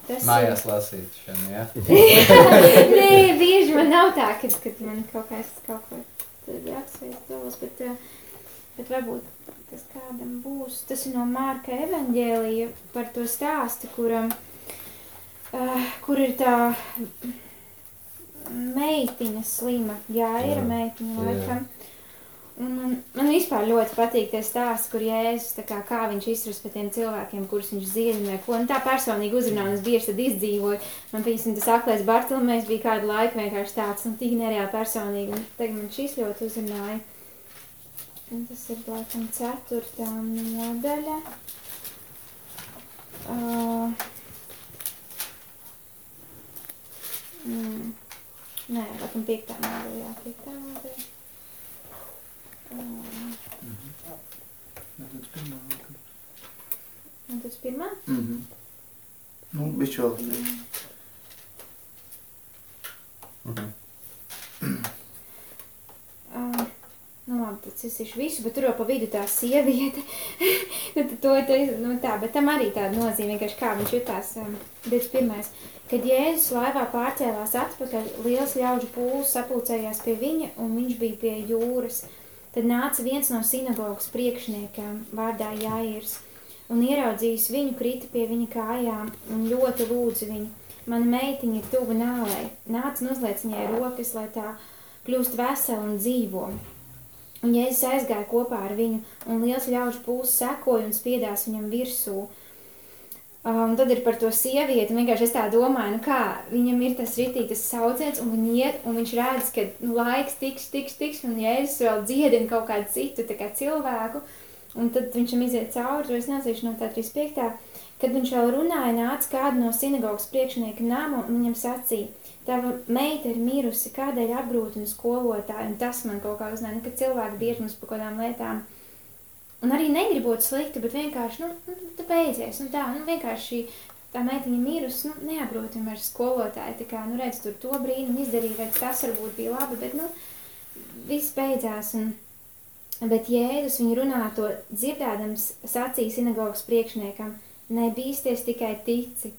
tas
Mājās lasīt šodien, jā?
Nē, bieži man nav tā, kad, kad man kaut kas kaut ko tad atsveist galvas, bet, uh, bet varbūt tas kādam būs. Tas ir no Mārka evaņģēlija par to stāstu, kuram, uh, kur ir tā meitiņa slima. Jā, ir
Jā.
meitiņa
Jā.
Un man, man vispār ļoti patīk tie stāsti, kur Jēzus, kā, kā viņš izturas pret tiem cilvēkiem, kurus viņš dziedināja, ko un tā personīgi uzrunā, un es bieži tad izdzīvoju. Man, piemēram, tas aklais Bartolomēs bija kādu laiku vienkārši tāds, un tik nereāli personīgi, un tagad man šis ļoti uzrunāja. Un tas ir, laikam, ceturtā nodaļa. Uh, mm, nē, laikam, piektā nodaļa, jā, piektā nodaļa.
Nedaudz pirmā.
tas pirmā?
Mhm. Nu, bišķi vēl.
Mhm.
Nu, labi, tas es esmu visu, bet tur jau pa vidu tā sieviete. nu, tad to, to, nu, tā, bet tam arī tāda nozīme, vienkārši kā viņš jutās. Um, 21. Kad Jēzus laivā pārcēlās atpakaļ, liels ļaužu pūlis sapulcējās pie viņa, un viņš bija pie jūras. Tad nāca viens no sinagogas priekšniekiem, vārdā Jāirs, un ieraudzījis viņu, krita pie viņa kājām un ļoti lūdza viņu. Mana meitiņa ir tuva nāvei. Nāc un uzliec viņai rokas, lai tā kļūst vesela un dzīvo. Un Jēzus aizgāja kopā ar viņu, un liels ļaužu pūlis sekoja un spiedās viņam virsū. Um, tad ir par to sievieti. un Vienkārši es tā domāju, nu kā viņam ir tas rītītas sauciens, un viņi iet, un viņš redz, ka nu, laiks tiks, tiks, tiks, un Jēzus vēl dziedina kaut kādu citu kā cilvēku. Un tad viņš tam iziet cauri, to es nesīšu no tā 35. Kad viņš vēl runāja, nāca kāda no sinagogas priekšnieka nama un viņam sacīja, tava meita ir mirusi, kādēļ apgrūtina skolotāju, un tas man kaut kā uznāja, nu, ka cilvēki bieži mums par kādām lietām, un arī negribot slikti, bet vienkārši, nu, nu tu beidzies, nu tā, nu vienkārši tā meitiņa mirusi, nu, neapgrūtina vairs skolotāju, tā kā, nu, redz, tur to brīnumu izdarīja, redz, tas varbūt bija labi, bet, nu, viss beidzās, un, bet Jēzus viņu runā to dzirdēdams sacīja sinagogas priekšniekam, nebīsties tikai tici.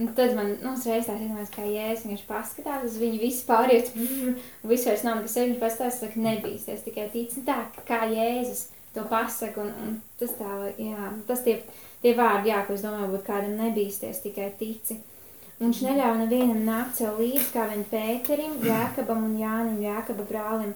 Un tad man nu, uzreiz tā iedomājās, kā jēzus vienkārši paskatās uz viņu, visu pāriet, viss vairs nav nekas sevi, viņš pastāsta, saka, nebīsties tikai tici. Tā, kā jēzus to pasaka, un, un tas tā, jā, tas tie, tie vārdi, jā, ko es domāju, būtu kādam nebīsties tikai tici. Viņš neļauj nevienam nākt sev līdzi, kā vien Pēterim, Jēkabam un Jānim, Jēkaba brālim.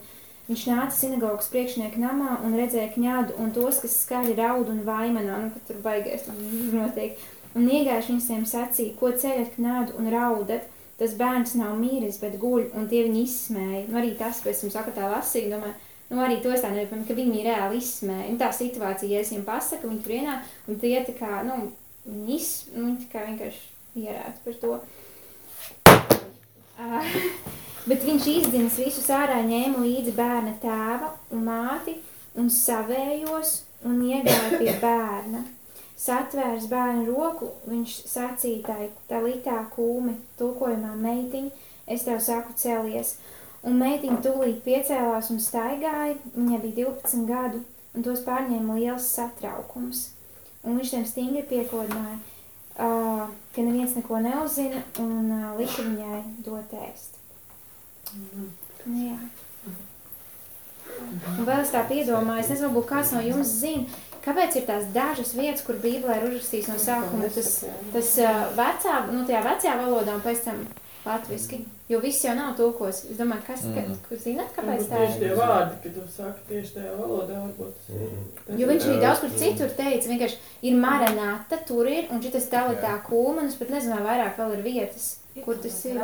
Viņš nāca sinagogas priekšnieka namā un redzēja kņādu un tos, kas skaļi raud un vaimanā, nu, ka tur baigais notiek. Un iegājuši viņiem sacīja, ko ceļat knādu un raudat, tas bērns nav mīris, bet guļ, un tie viņi izsmēja. Nu, arī tas, pēc tam saka tā lasīja, domāju, nu, arī to es tā nedomāju, ka viņi reāli izsmēja. Un tā situācija, ja es viņiem pasaku, viņi tur ienāk, un tie tā kā, nu, viņi iz, nu, tā kā vienkārši ierēt par to. Uh, bet viņš izdinas visus ārā ņēma līdzi bērna tēva un māti un savējos un iegāja pie bērna. Satvērs bērnu roku, viņš sacīja tai, tā litā kūmi, tulkojumā meitiņa, es tev saku celies. Un meitiņa tūlīt piecēlās un staigāja, viņai bija 12 gadu, un tos pārņēma liels satraukums. Un viņš tiem stingri piekodināja, uh, ka neviens neko neuzzina, un uh, lika viņai dot ēst.
Mhm.
Nu, jā. Un vēl es tā piedomāju, es nezinu, varbūt kāds no jums zina, kāpēc ir tās dažas vietas, kur Bībelē ir uzrakstīts no sākuma tas, tas vecā, nu tajā vecajā valodā un pēc tam latviski, jo viss jau nav tulkos. Es domāju, kas, ka,
Mhm.
kur zināt, kāpēc tā
Tieši tie
ir?
vārdi, kad tu saki tieši tajā valodā, varbūt. tas-
Jo viņš arī daudz kur citur teica, vienkārši ir marinēta, tur ir, un šis tā ir tā kūma, un es pat nezinu, vai vairāk vēl ir vietas, kur tas ir.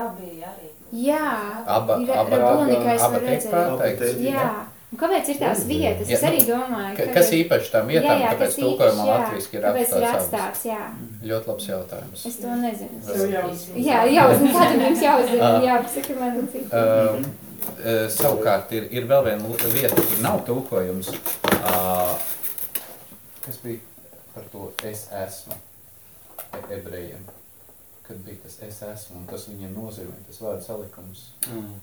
Jā,
Aba,
ir
aba, aba
varu
tiek
redzēt. Jā, un kāpēc ir tās vietas? Es
Jā,
arī
nu,
domāju,
ka- kas īpaši tām vietām,
jā, jā,
kāpēc
jā,
latviski ir
kāpēc ir
atstāts
atstāts, jā.
Ļoti labs jautājums.
Es to nezinu.
Tev jāuzzina.
Jā, jāuzzina, kādam jums jāuzzina,
Ah.
jāpasaka man.
Uh, uh, savukārt ir, ir vēl viena vieta, kur nav tulkojums. Uh, kas bija par to es esmu e- ebrejiem? Kad bija tas es esmu, un tas viņiem nozīmē, tas vārdu salikums.
Mm.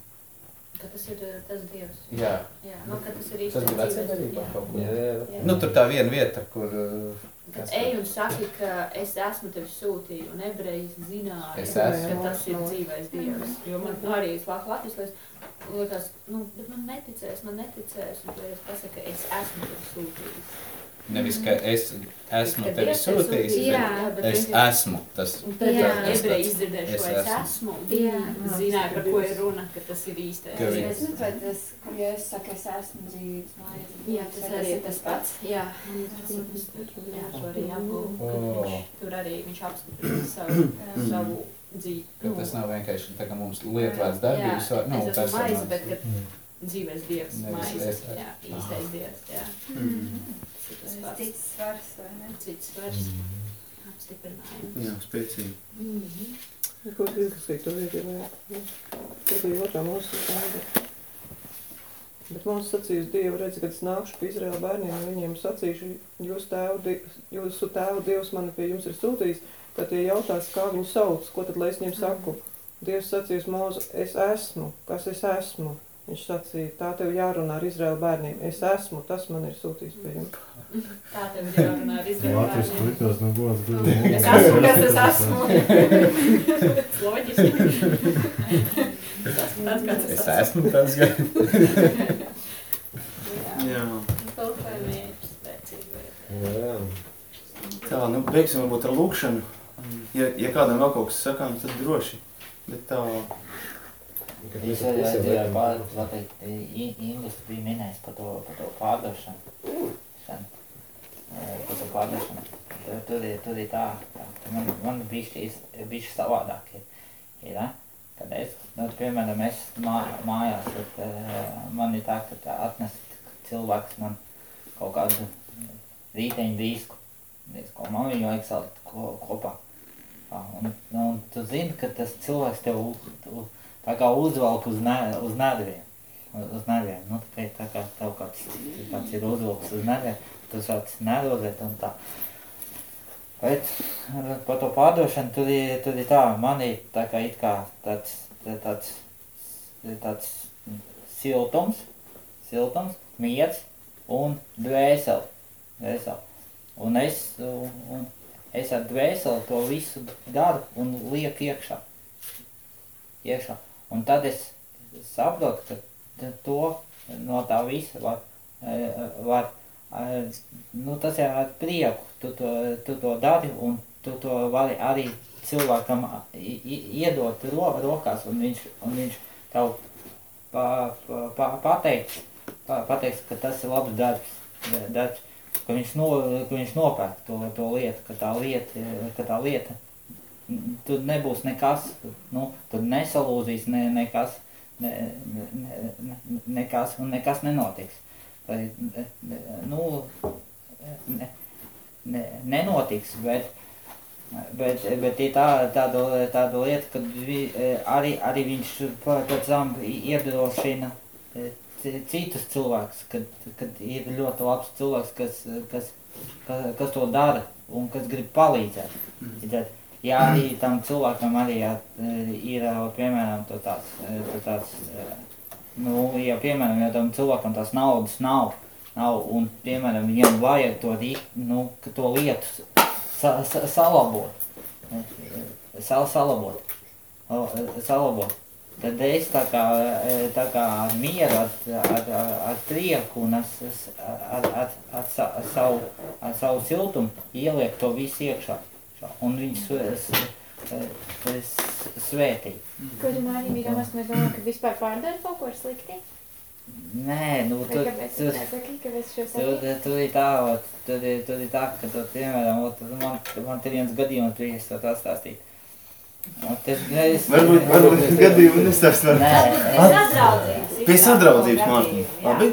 Ka tas ir eh, tas dievs.
Jā.
Jā, nu, ka tas ir
Tas
īstais
bija vecā
jā.
kaut kur.
Jā, jā, jā.
Nu, tur tā viena vieta, kur... uh,
Kad
kas
ej un saki, ka es esmu tevi sūtījis, un ebreji zināja,
Es
ka
esmu.
tas ir dzīvais dievs. Jo man arī ir slāpes Latvijas, lai es liekas, nu, bet man neticēs, man neticēs, un tad es pasaku, ka es esmu tevi sūtījis.
Nevis, ka es esmu
Ka
tevi sūtījis, bet es esmu tas. Tāds,
izdzirdēja šo
es
es
esmu.
zināja, par ko ir runa, ka tas ir īstais.
Ka
Es nezinu, vai tas, kur ja es saku, es esmu dzīves mājas.
Jā, tas arī ir tas pats. Jā, to arī apgūst.
Oh.
Tur arī viņš apstiprina savu, savu dzīvi.
Ka tas nav vienkārši tā kā mums lietvārds darbības, nu,
es esmu maize,
personāls.
bet kad dzīves dievs,
es-
jā, īstais dievs, jā.
Mm.
Tas ir tas pats.
cits svars, vai ne?
Cits svars. Apstiprinājums.
Jā, spēcīgi.
Mhm.
Ko tu izlasīji, tu vai? Tā bija otrā mūsu stāda. Bet mums sacīs Dievu redz, kad es nākšu pie Izraela bērniem, un viņiem sacīšu, jūs tēvu, jūsu tēvu Dievs mani pie jums ir sūtījis, tad tie jautās, kā viņu sauc, ko tad lai es viņiem saku. Dievs sacīs mūzu, es esmu, kas es esmu. Viņš sacīja, tā tev jārunā ar Izraela bērniem. Es esmu, tas man ir sūtījis pie jums.
Tā tev ir jārunā ar Izraēlu
Latvijas
bērniem.
likās, nu, gods
Nu,
divi.
Es esmu, kas es esmu. Loģiski. Es esmu tāds, kāds
Es esmu tas, ka...
Jā.
Kaut kā mērķis spēcīgi.
Jā.
Tā, nu, beigsim varbūt ar lūkšanu. Ja, ja kādam vēl kaut kas sakām, tad droši. Bet tā,
Kad
Es pār, labi, Ingūns bija minējis par to, par to pārdošanu. Šan, eh, par to pārdošanu. Tur, tur ir tā, tā man, man bišķi, bišķi savādāk ir. ir ja? Kad es, nu, piemēram, es mā, mājās, tad, uh, man ir tā, ka tā atnes cilvēks man kaut kādu rīteņu disku. Disku, man viņu vajag salikt ko, kopā. Un, nu, un tu zini, ka tas cilvēks tev u- u- tā kā uzvelk uz, ne, uz nerviem. Uz nerviem. Nu, tā, kā- tā kā tev kāds, kāds ir uzvelks uz nerviem, tu sāc nervozēt un tā. Bet par to pārdošanu tur ir, tur ir tā, man ir tā kā it kā tāds, tāds, tāds siltums, siltums, miets un dvēseli. dvēseli. Un es, un, es ar dvēseli to visu daru un lieku iekšā. iekšā. Un tad es saprotu, ka to no tā visa var, eh, var eh, nu, tas ir ar prieku, tu to, tu to dari un tu to vari arī cilvēkam iedot ro, rokās un viņš, un viņš tev pa, pa, pa, pateiks, pa, pateiks, ka tas ir labs darbs, darbs ka viņš, no, ka viņš nopērk to, to lietu, ka tā lieta, ka tā lieta tur nebūs nekas, nu, tur nesalūzīs ne, nekas, ne, ne, ne, nekas, un nekas nenotiks. Vai, nu, ne, ne, nenotiks, bet, bet, bet ir tā, tāda, tāda lieta, ka vi, arī, arī viņš pēc tam iedrošina e, ci- citus cilvēkus, kad, kad ir ļoti labs cilvēks, kas, kas, kas, kas to dara un kas grib palīdzēt. Tad, ja arī tam cilvēkam arī jā, ir, piemēram, to tāds, to tāds nu, ja, piemēram, ja tam cilvēkam tās naudas nav, nav un, piemēram, viņam vajag to, nu, to lietu sa, sa, salabot, sal, salabot, salabot, tad es tā kā, tā kā ar mieru, ar, ar, ar, ar prieku un ar, ar, ar, ar, sa, savu, ar savu siltumu ielieku to visu iekšā. Un viņš s- tu esi svētīts.
Ko tu mainīji, bija domās, ka mēs domājam, ka vispār pārdara kaut ko slikti?
Nē, nu, tu, tu,
tu
tu, ir tā, tu, ir- tu ir tā, ka tu, piemēram, man, man te viens gadījums bija, es to tā es,
Varbūt, varbūt gadījumu nestāst var.
Nē,
Pie sadraudzības.
Pie sadraudzības, Mārtiņ.
Jā.
Labi?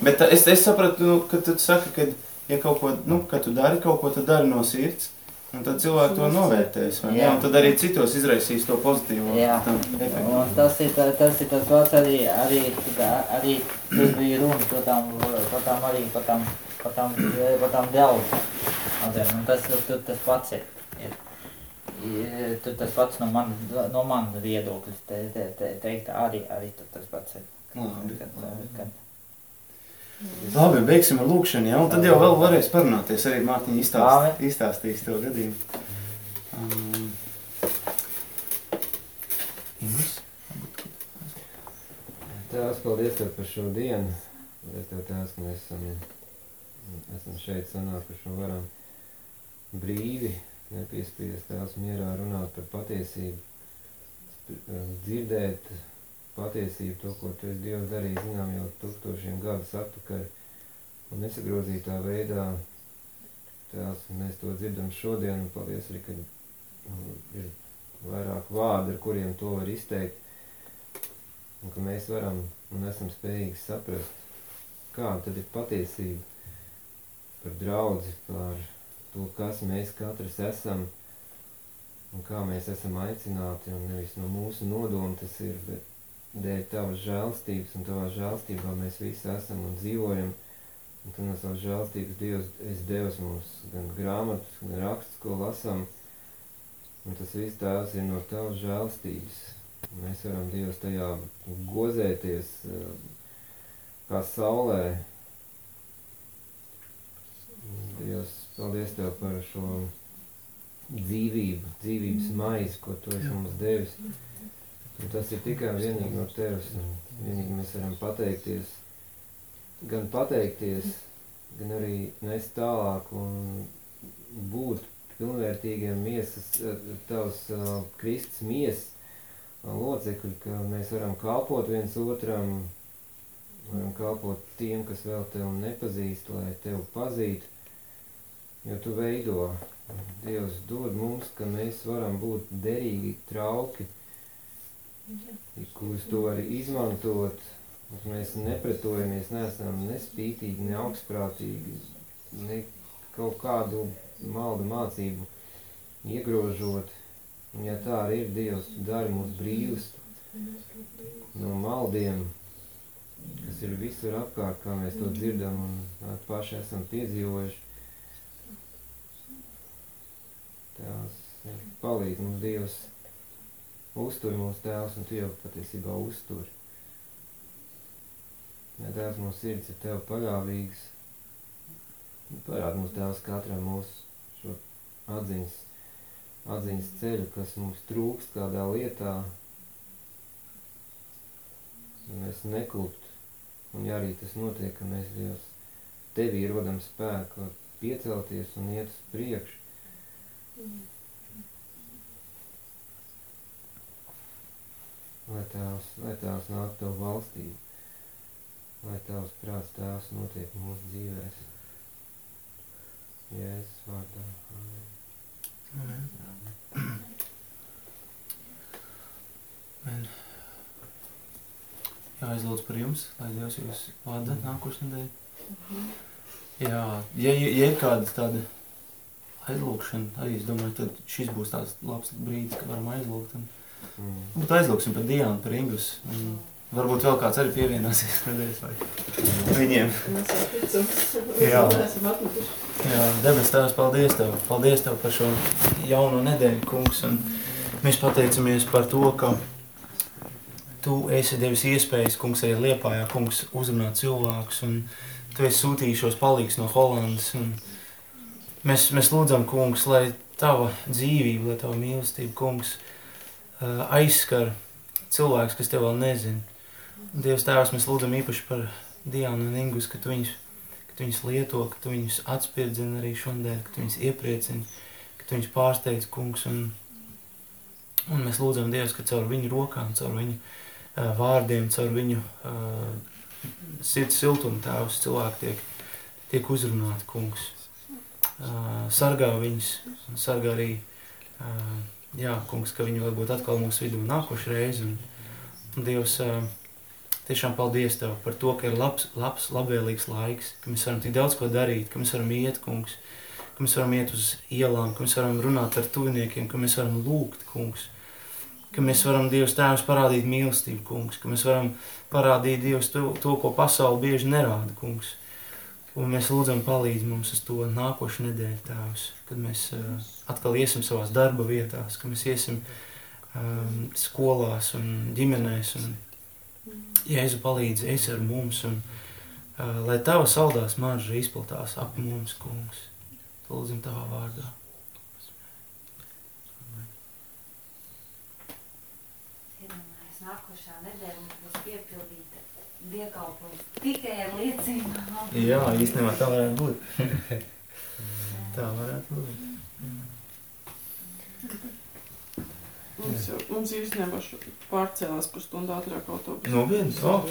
Bet es, es sapratu, nu, ka tu saki, ka, ja kaut ko, nu, ka tu dari kaut ko, tu dari no sirds, un tad cilvēki to novērtēs?
Jā.
Un tad arī citos izraisīs to pozitīvo efektu.
Tas ir, ta- tas ir tas pats arī, arī, arī tur bija runa par tām, par tām arī, par tām, par tām, par tām. Un tas, tur tas pats ir. ir. tur tas pats no man, no man viedokļa te, te, te, teikt, arī, arī tur tas pats ir.
Labi.
Kad, kad,
Labi, beigsim ar lūkšanu, jā, un tad jau vēl varēs parunāties, arī Mārtiņa izstāst, izstāstīs to gadījumu. Um?
Tēvs, paldies Tev par šo dienu. Paldies Tev, Tēvs, ka mēs esam, esam šeit sanākuši un varam brīvi, nepiespiest Tēvs mierā runāt par patiesību, eh, dzirdēt patiesību, to, ko Tu esi Dievs darījis, zinām jau tūkstošiem gadus atpakaļ un nesagrozītā veidā. Tēvs, mēs to dzirdam šodien, un paldies arī, ka mm, ir vairāk vārdi, ar kuriem to var izteikt. Un ka mēs varam un esam spējīgi saprast, kāda tad ir patiesība par draudzi, par to, kas mēs katrs esam un kā mēs esam aicināti. Un nevis no mūsu nodoma tas ir, bet dēļ tavas žēlstības un tavā žēlstībā mēs visi esam un dzīvojam. Un tu no savas žēlstības Dievs esi devis mums gan grāmatas, gan rakstus, ko lasām. Un tas viss tās ir no tavas žēlstības. Mēs varam Dievs tajā gozēties eh, kā saulē. Dievs, paldies Tev par šo dzīvību, dzīvības maizi, ko Tu esi mums devis. Un tas ir tikai un vienīgi no Tevis. Un vienīgi mēs varam pateikties, gan pateikties, gan arī nest tālāk un būt pilnvērtīgiem miesas, eh, Tavs uh, Kristus miesas locekļi, ka mēs varam kalpot viens otram, varam kalpot tiem, kas vēl tevi nepazīst, lai tevi pazītu, jo tu veido. Dievs dod mums, ka mēs varam būt derīgi trauki, kurus tu vari izmantot. Mēs nepretojamies, neesam nespītīgi, ne augstprātīgi, ne kaut kādu maldu mācību iegrožot. Ja tā arī ir, Dievs, tu dari mūs brīvus no maldiem, kas ir visur apkārt, kā mēs to dzirdam un paši esam piedzīvojuši. Tās palīdz mums Dievs, uztur mūsu tēvs, un tu jau patiesībā uztur. Ja tēvs mūsu sirds ir tev paļāvīgs, parād mums tēvs katram mūsu šo atziņas atziņas ceļu, kas mums trūkst kādā lietā, lai mēs nekluptu. Un ja arī tas notiek, ka mēs Dievs tevī rodam spēku piecelties un iet uz priekšu. Lai tās, lai tās nāk tev valstība, lai tavs prāts tēvs notiek mūsu dzīvēs. Jēzus vārdā. Amen.
Amen. Amen. Jāizlūdz par jums, lai Dievs jūs vada nākošu nedēļu. Jā, ja, ja, ir kāda tāda aizlūkšana, arī es domāju, tad šis būs tāds labs brīdis, ka varam aizlūgt. Un. Būtu aizlūksim par Diānu, par Ingus. Un varbūt vēl kāds arī pievienosies nedēļas vai viņiem. Jā. Jā, debes Tēvs, paldies Tev. Paldies Tev par šo jauno nedēļu, kungs. Un mēs pateicamies par to, ka Tu esi devis iespējas, kungs, arī Liepājā, kungs, uzrunāt cilvēkus. Un Tu esi sūtījis šos palīgus no Holandas. Un mēs, mēs lūdzam, kungs, lai Tava dzīvība, lai Tava mīlestība, kungs, ā, aizskar cilvēks, kas Tev vēl nezina. Dievs Tēvs, mēs lūdzam īpaši par Diānu un Ingus, ka Tu viņus ka tu viņus lieto, ka tu viņus atspirdzini arī šodien, ka tu viņus iepriecini, ka tu viņus pārsteidz, kungs. Un Un mēs lūdzam Dievs, ka caur viņu rokām, caur viņu uh, vārdiem, caur viņu uh, sirds siltumu tēvs cilvēki tiek, tiek uzrunāti, kungs. Uh, sargā viņus, sargā arī, uh, jā, kungs, ka viņi varbūt atkal mūsu vidū nākošu reizi. Un, un Dievs, tiešām paldies Tev par to, ka ir labs, labs labvēlīgs laiks, ka mēs varam tik daudz ko darīt, ka mēs varam iet, kungs, ka mēs varam iet uz ielām, ka mēs varam runāt ar tuviniekiem, ka mēs varam lūgt, kungs, ka mēs varam Dievs tēvs parādīt mīlestību, kungs, ka mēs varam parādīt Dievs to, to ko pasauli bieži nerāda, kungs. Un mēs lūdzam palīdz mums uz to nākošu nedēļu, tēvs, kad mēs uh, atkal iesim savās darba vietās, ka mēs iesim um, skolās un ģimenēs un Jēzu palīdz, es ar mums un uh, lai tava saldās marža izplatās ap mums, kungs. Lūdzam tavā vārdā.
Nākošā nedēļa būs piepildīta dievkalpojums tikai ar liecībām.
Jā, īstenībā tā varētu būt. tā varētu būt.
Mums, jau, mums īstenībā šo pārcēlās pusstundu ātrāk autobusu.
Nopietni? Oh,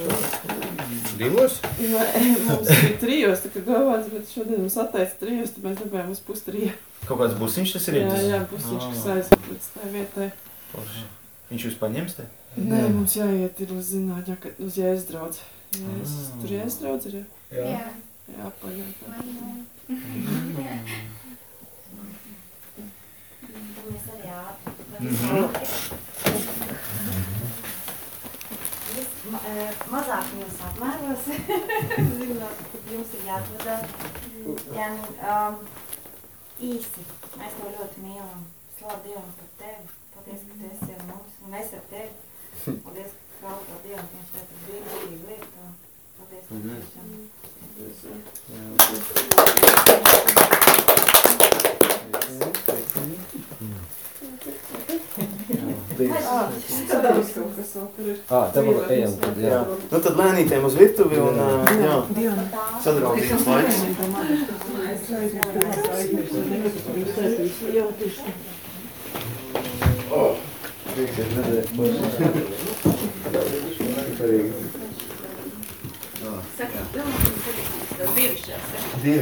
divos?
Nē, mums bija trijos, tā kā galvāts, bet šodien mums atteica trijos, tad mēs dabējām uz pustrija.
Kaut kāds busiņš tas ir?
Jā, jā, busiņš, kas aizved līdz tai vietai.
Forši. Viņš jūs paņems te?
Nē, mums jāiet ir uz zinātņā, ka uz jēzus draudz. Jēzus,
Ah.
tur jēzus draudz ir, jā?
Jā.
Jā, pagaid.
Mēs arī ātri.
Mhm.
Ma- eh, Mazāk jums apmēros, zinot, ka jums ir jāatvedās. Jā, nu, um, īsi, mēs tev ļoti mīlam. Slavu Dievam par tevi. Paldies, ka tu esi ar mums, un mēs ar tevi. Paldies, Dievam, ka viņš tev ir brīnišķīgi lietu. Paldies,
Mhm.
tiešām.
Ā,
tā vēl ejam tad, jā.
Nu tad lēnītēm uz virtuvi un, jā, sadraudzības laiks.
Saka, domā, tas ir tas dievišķais.
Dievi.